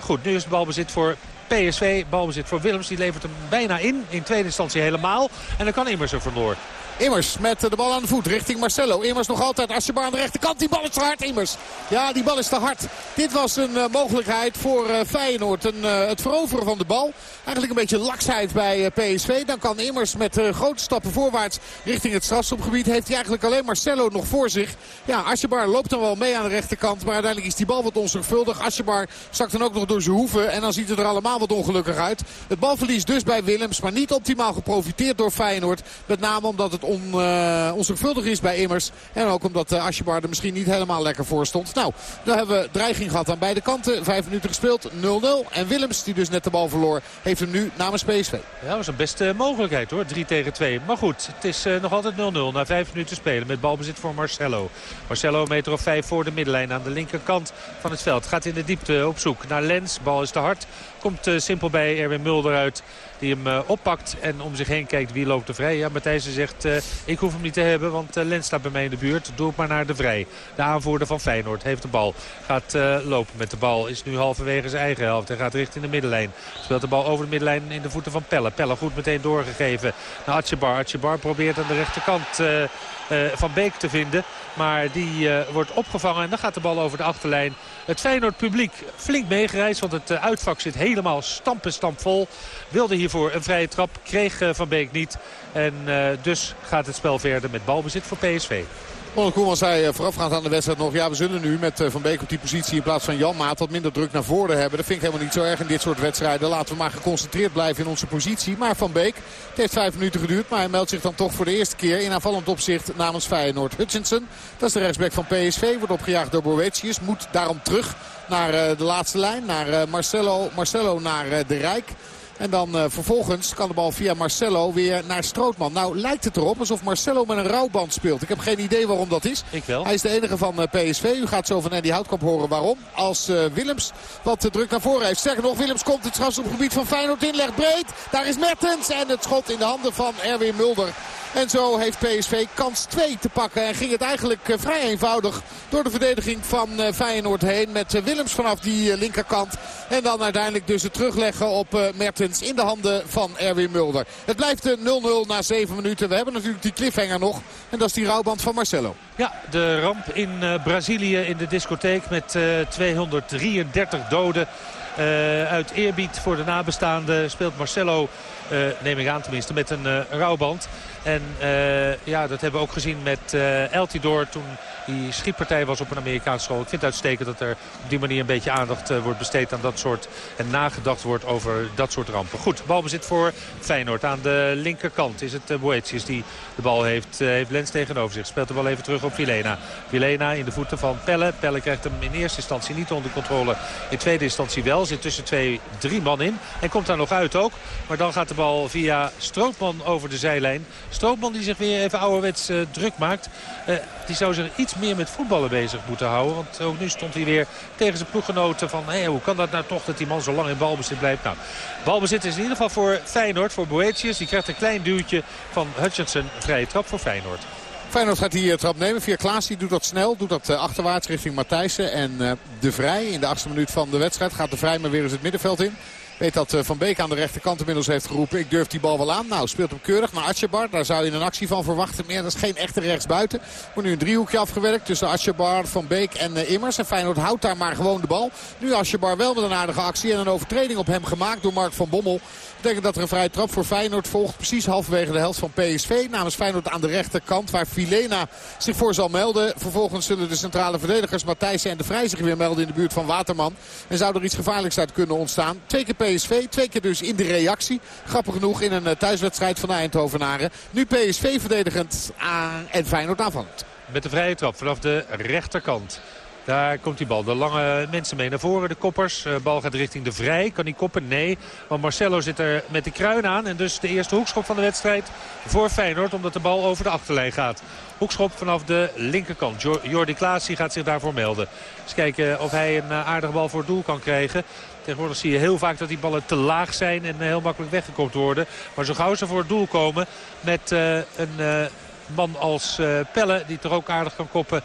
goed, nu is het balbezit voor PSV. Balbezit voor Willems. Die levert hem bijna in. In tweede instantie helemaal. En dan kan Immers er vandoor. Immers met de bal aan de voet richting Marcelo. Immers nog altijd Asjebar aan de rechterkant. Die bal is te hard, Immers. Ja, die bal is te hard. Dit was een uh, mogelijkheid voor uh, Feyenoord. Een, uh, het veroveren van de bal. Eigenlijk een beetje laksheid bij PSV. Dan kan Immers met grote stappen voorwaarts richting het strafstopgebied. Heeft hij eigenlijk alleen Marcelo nog voor zich. Ja, Asjebar loopt dan wel mee aan de rechterkant. Maar uiteindelijk is die bal wat onzorgvuldig. Asjebar zakt dan ook nog door zijn hoeven. En dan ziet het er allemaal wat ongelukkig uit. Het balverlies dus bij Willems. Maar niet optimaal geprofiteerd door Feyenoord. Met name omdat het on, uh, onzorgvuldig is bij Immers. En ook omdat uh, Asjebar er misschien niet helemaal lekker voor stond. Nou, dan hebben we dreiging gehad aan beide kanten. Vijf minuten gespeeld, 0-0. En Willems, die dus net de bal verloor, heeft hem nu namens PSV. Ja, dat was een beste mogelijkheid hoor. 3 tegen 2. Maar goed, het is uh, nog altijd 0-0 na vijf minuten spelen. Met balbezit voor Marcelo. Marcelo meter of vijf voor de middenlijn aan de linkerkant van het veld. Gaat in de diepte op zoek naar Lens. Bal is te hard. Komt simpel bij Erwin Mulder uit. Die hem oppakt en om zich heen kijkt wie loopt er vrij. Ja, Matthijsen zegt ik hoef hem niet te hebben want uh, Lens staat bij mij in de buurt. Doe het maar naar de vrij. De aanvoerder van Feyenoord heeft de bal. Gaat lopen met de bal. Is nu halverwege zijn eigen helft. Hij gaat richting de middenlijn. Speelt de bal over de middenlijn in de voeten van Pelle. Pelle goed meteen doorgegeven naar Atjebar. Atjebar probeert aan de rechterkant van Beek te vinden. Maar die wordt opgevangen en dan gaat de bal over de achterlijn. Het Feyenoord publiek flink meegereisd. Want het uitvak zit helemaal stamp en stamp vol. Wilde hiervoor een vrije trap. Kreeg Van Beek niet. En dus gaat het spel verder met balbezit voor PSV. Ronald Koeman zei eh, voorafgaand aan de wedstrijd nog... ja, we zullen nu met Van Beek op die positie in plaats van Jan Maat... wat minder druk naar voren hebben. Dat vind ik helemaal niet zo erg in dit soort wedstrijden. Laten we maar geconcentreerd blijven in onze positie. Maar Van Beek, het heeft vijf minuten geduurd... maar hij meldt zich dan toch voor de eerste keer in aanvallend opzicht namens Feyenoord. Hutchinson, dat is de rechtsback van PSV, wordt opgejaagd door Boetius. Moet daarom terug naar de laatste lijn, naar Marcelo, Marcelo naar de Rijk... En dan uh, vervolgens kan de bal via Marcelo weer naar Strootman. Nou lijkt het erop alsof Marcelo met een rouwband speelt. Ik heb geen idee waarom dat is. Ik wel. Hij is de enige van uh, PSV. U gaat zo van Andy Houtkamp horen waarom. Als uh, Willems wat druk naar voren heeft. Sterker nog, Willems komt het strafschopgebied van Feyenoord in. Legt breed. Daar is Mertens. En het schot in de handen van Erwin Mulder. En zo heeft PSV kans 2 te pakken. En ging het eigenlijk uh, vrij eenvoudig door de verdediging van uh, Feyenoord heen. Met uh, Willems vanaf die linkerkant. En dan uiteindelijk dus het terugleggen op Mertens in de handen van Erwin Mulder. Het blijft 0-0 na 7 minuten. We hebben natuurlijk die cliffhanger nog. En dat is die rouwband van Marcelo. Ja, de ramp in Brazilië in de discotheek met 233 doden. uit eerbied voor de nabestaanden speelt Marcelo, neem ik aan tenminste, met een rouwband. En uh, ja, dat hebben we ook gezien met uh, Eltidoor toen die schietpartij was op een Amerikaanse school. Ik vind het uitstekend dat er op die manier een beetje aandacht uh, wordt besteed aan dat soort... en nagedacht wordt over dat soort rampen. Goed, balbezit voor Feyenoord. Aan de linkerkant is het uh, Boetius die de bal heeft. heeft Lens tegenover zich. Speelt de bal even terug op Vilena. Vilena in de voeten van Pelle. Pelle krijgt hem in eerste instantie niet onder controle. In tweede instantie wel. Zit tussen twee, drie man in. En komt daar nog uit ook. Maar dan gaat de bal via Strootman over de zijlijn. Strootman die zich weer even ouderwets druk maakt. Die zou zich iets meer met voetballen bezig moeten houden. Want ook nu stond hij weer tegen zijn ploeggenoten van... Hoe kan dat nou toch dat die man zo lang in balbezit blijft? Nou, balbezit is in ieder geval voor Feyenoord, voor Boetius. Die krijgt een klein duwtje van Hutchinson. Vrije trap voor Feyenoord. Feyenoord gaat die trap nemen via Klaas. Die doet dat snel. Doet dat achterwaarts richting Matthijssen. En De Vrij in de achtste minuut van de wedstrijd gaat De Vrij maar weer eens het middenveld in. Weet dat Van Beek aan de rechterkant inmiddels heeft geroepen. Ik durf die bal wel aan. Nou, speelt hem keurig naar Atjebar. Daar zou je een actie van verwachten. Maar dat is geen echte rechtsbuiten. Wordt nu een driehoekje afgewerkt tussen Atjebar, Van Beek en Immers. En Feyenoord houdt daar maar gewoon de bal. Nu Atjebar wel met een aardige actie en een overtreding op hem gemaakt door Mark van Bommel betekent dat er een vrije trap voor Feyenoord volgt. Precies halverwege de helft van PSV. Namens Feyenoord aan de rechterkant waar Filena zich voor zal melden. Vervolgens zullen de centrale verdedigers Matthijssen en de Vrij zich weer melden in de buurt van Waterman. En zou er iets gevaarlijks uit kunnen ontstaan. Twee keer PSV, twee keer dus in de reactie. Grappig genoeg in een eh, thuiswedstrijd van de Eindhovenaren. Nu PSV verdedigend aan en Feyenoord aanvallend. Met de vrije trap vanaf de rechterkant. Daar komt die bal. De lange mensen mee naar voren. De koppers. De bal gaat richting de Vrij. Kan die koppen? Nee. Want Marcelo zit er met de kruin aan. En dus de eerste hoekschop van de wedstrijd voor Feyenoord. Omdat de bal over de achterlijn gaat. Hoekschop vanaf de linkerkant. Jordi Klaas gaat zich daarvoor melden. Eens kijken of hij een aardige bal voor het doel kan krijgen. Tegenwoordig zie je heel vaak dat die ballen te laag zijn en heel makkelijk weggekopt worden. Maar zo gauw ze voor het doel komen met uh, een uh, man als Pelle, die toch ook aardig kan koppen...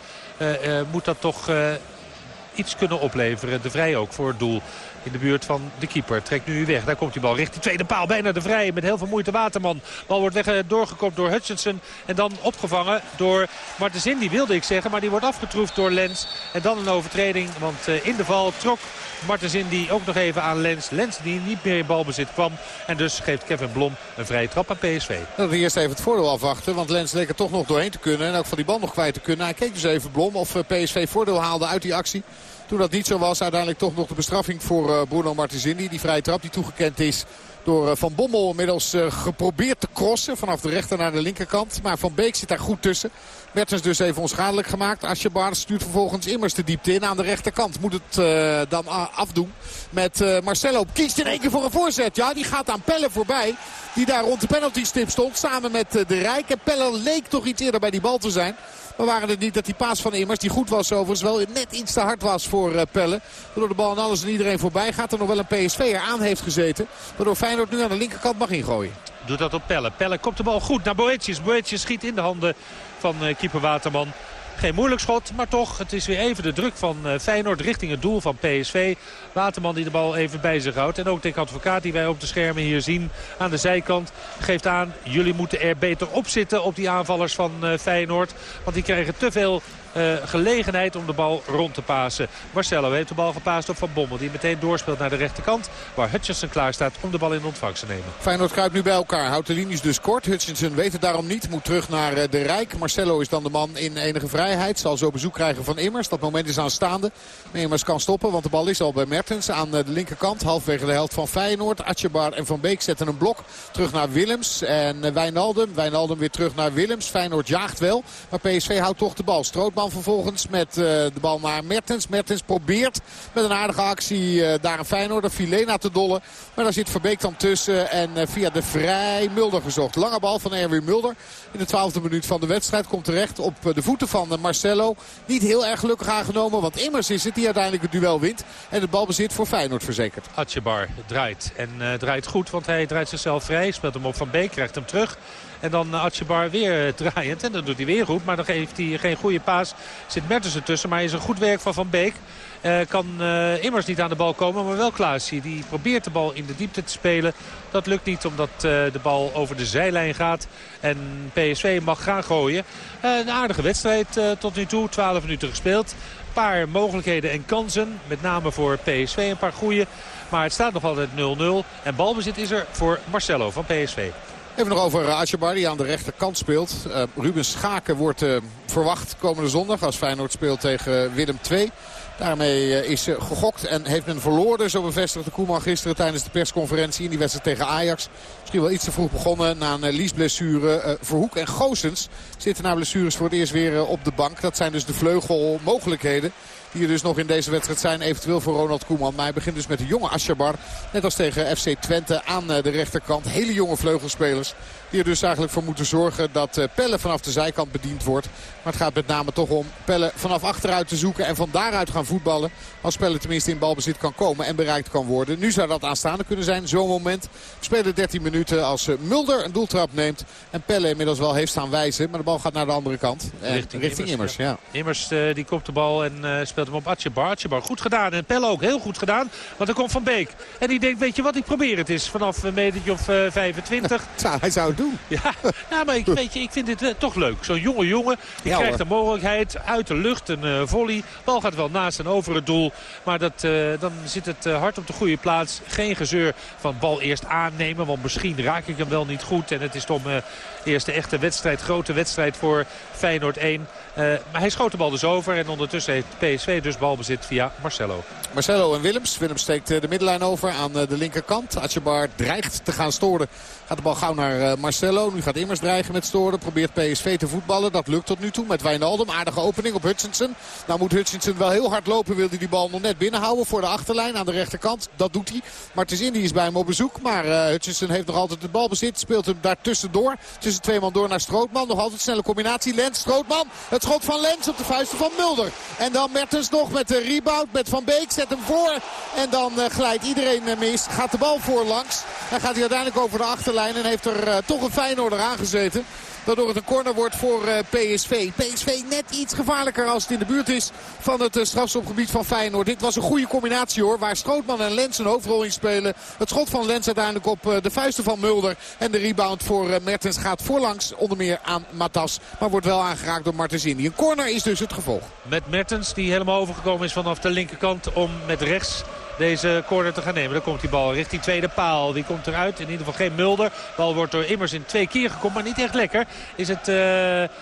Moet dat toch iets kunnen opleveren. De Vrij ook voor het doel in de buurt van de keeper. Trekt nu weg. Daar komt die bal richting tweede paal. Bijna de Vrij met heel veel moeite Waterman. Bal wordt weg, doorgekopt door Hutchinson. En dan opgevangen door Martenzin. Die wilde ik zeggen. Maar die wordt afgetroefd door Lens. En dan een overtreding. Want in de val trok Martenzin die ook nog even aan Lens. Lens die niet meer in balbezit kwam. En dus geeft Kevin Blom een vrije trap aan PSV. We eerst even het voordeel afwachten. Want Lens leek er toch nog doorheen te kunnen. En ook van die bal nog kwijt te kunnen. Hij keek dus even Blom of PSV voordeel haalde uit die actie. Toen dat niet zo was, uiteindelijk toch nog de bestraffing voor Bruno Martenzin. Die vrije trap die toegekend is door Van Bommel inmiddels geprobeerd te crossen. Vanaf de rechter naar de linkerkant. Maar Van Beek zit daar goed tussen. Mertens dus even onschadelijk gemaakt. Asjebar stuurt vervolgens immers de diepte in aan de rechterkant. Moet het dan afdoen met Marcelo. Kiest in één keer voor een voorzet. Ja, die gaat aan Pelle voorbij. Die daar rond de penaltystip stond. Samen met de Rijk. En Pelle leek toch iets eerder bij die bal te zijn. Maar waren het niet dat die paas van Immers, die goed was overigens, wel net iets te hard was voor uh, Pelle. Waardoor de bal aan alles en iedereen voorbij gaat. Er nog wel een PSV'er aan heeft gezeten. Waardoor Feyenoord nu aan de linkerkant mag ingooien. Doet dat op Pelle. Pelle komt de bal goed naar Boetjes. Boetjes schiet in de handen van uh, keeper Waterman. Geen moeilijk schot, maar toch, het is weer even de druk van uh, Feyenoord richting het doel van PSV. Waterman die de bal even bij zich houdt. En ook Dick Advocaat die wij op de schermen hier zien aan de zijkant. Geeft aan, jullie moeten er beter op zitten op die aanvallers van uh, Feyenoord. Want die krijgen te veel gelegenheid om de bal rond te pasen. Marcelo heeft de bal gepaast op Van Bommel. Die meteen doorspeelt naar de rechterkant. Waar Hutchinson klaar staat om de bal in ontvangst te nemen. Feyenoord kruipt nu bij elkaar. Houdt de linies dus kort. Hutchinson weet het daarom niet. Moet terug naar uh, de Rijk. Marcelo is dan de man in enige vrijheid. Zal zo bezoek krijgen van Immers. Dat moment is aanstaande. Immers kan stoppen. Want de bal is al bij Mertens aan uh, de linkerkant. Halfwege de helft van Feyenoord. Atjebar en Van Beek zetten een blok. Terug naar Willems en Wijnaldum. Wijnaldum weer terug naar Willems. Feyenoord jaagt wel. Maar PSV houdt toch de bal. Strootman vervolgens met uh, de bal naar Mertens. Mertens probeert met een aardige actie uh, daar een Feyenoorder Filena te dollen. Maar daar zit Verbeek dan tussen en uh, via de vrij Mulder gezocht. Lange bal van Erwin Mulder in de twaalfde minuut van de wedstrijd. Komt terecht op de voeten van Marcelo. Niet heel erg gelukkig aangenomen, want immers is het die uiteindelijk het duel wint. En het balbezit voor Feyenoord verzekerd. Atjebar draait en draait goed, want hij draait zichzelf vrij. Speelt hem op Van Beek, krijgt hem terug. En dan Atjebar weer draaiend. En dat doet hij weer goed. Maar dan geeft hij geen goede paas. Zit Mertens ertussen. Maar is een goed werk van Van Beek. Uh, kan uh, immers niet aan de bal komen, maar wel Klaasje. Die probeert de bal in de diepte te spelen. Dat lukt niet omdat de bal over de zijlijn gaat. En PSV mag gaan gooien. een aardige wedstrijd tot nu toe. 12 minuten gespeeld. Een paar mogelijkheden en kansen. Met name voor PSV een paar goede. Maar het staat nog altijd 0-0. En balbezit is er voor Marcelo van PSV. Even nog over Asjebar die aan de rechterkant speelt. Uh, Ruben Schaken wordt uh, verwacht komende zondag als Feyenoord speelt tegen Willem II. Daarmee is gegokt en heeft men verloren. Zo bevestigde Koeman gisteren tijdens de persconferentie in die wedstrijd tegen Ajax. Misschien wel iets te vroeg begonnen na een liesblessure. Verhoek en Goosens zitten na blessures voor het eerst weer op de bank. Dat zijn dus de vleugelmogelijkheden die er dus nog in deze wedstrijd zijn. Eventueel voor Ronald Koeman. Maar hij begint dus met de jonge Asjabar. Net als tegen FC Twente aan de rechterkant. Hele jonge vleugelspelers. Die er dus eigenlijk voor moeten zorgen dat Pelle vanaf de zijkant bediend wordt. Maar het gaat met name toch om Pelle vanaf achteruit te zoeken en van daaruit gaan voetballen. Als Pelle tenminste in balbezit kan komen en bereikt kan worden. Nu zou dat aanstaande kunnen zijn, zo'n moment. We spelen 13 minuten als Mulder een doeltrap neemt. En Pelle inmiddels wel heeft staan wijzen. Maar de bal gaat naar de andere kant. Richting, richting Immers. ja. Immers die kopt de bal en speelt hem op Atjebar. Atjebar goed gedaan en Pelle ook heel goed gedaan. Want er komt Van Beek. En die denkt, weet je wat, ik probeer het eens. Vanaf een metertje of 25. Ja, hij zou doen. Ja, ja maar ik, weet je, ik vind dit toch leuk. Zo'n jonge jongen. Die ja, krijgt de mogelijkheid uit de lucht. Een uh, volley. Bal gaat wel naast en over het doel. Maar dat, uh, dan zit het hard op de goede plaats. Geen gezeur van bal eerst aannemen. Want misschien raak ik hem wel niet goed. En het is toch mijn eerste echte wedstrijd. Grote wedstrijd voor Feyenoord 1. maar hij schoot de bal dus over. En ondertussen heeft PSV dus balbezit via Marcelo. Marcelo en Willems. Willems steekt de middenlijn over aan de linkerkant. Atjebar dreigt te gaan storen. Gaat de bal gauw naar Marcelo. Nu gaat Immers dreigen met storen. Probeert PSV te voetballen. Dat lukt tot nu toe met Wijnaldum. Aardige opening op Hutchinson. Nou moet Hutchinson wel heel hard lopen. Wil hij die bal nog net binnenhouden voor de achterlijn aan de rechterkant. Dat doet hij. Martens Indy is bij hem op bezoek. Maar uh, Hutchinson heeft nog altijd de bal bezit. Speelt hem daar tussendoor. Tussen twee man door naar Strootman. Nog altijd snelle combinatie. Lens, Strootman. Het schot van Lens op de vuisten van Mulder. En dan Mertens nog met de rebound met Van Beek. Zet hem voor. En dan uh, glijdt iedereen mis. Gaat de bal voorlangs. En gaat hij uiteindelijk over de achterlijn. En heeft er uh, toch een Feyenoorder aangezeten. Waardoor het een corner wordt voor uh, PSV. PSV net iets gevaarlijker als het in de buurt is van het uh, strafschopgebied van Feyenoord. Dit was een goede combinatie hoor. Waar Strootman en Lens een hoofdrol in spelen. Het schot van Lens uiteindelijk op uh, de vuisten van Mulder. En de rebound voor Mertens gaat voorlangs onder meer aan Matas. Maar wordt wel aangeraakt door Martensini. Een corner is dus het gevolg. Met Mertens die helemaal overgekomen is vanaf de linkerkant om met rechts deze corner te gaan nemen. Dan komt die bal richting tweede paal. Die komt eruit. In ieder geval geen Mulder. De bal wordt door Immers in twee keer gekomen. Maar niet echt lekker. Is het uh,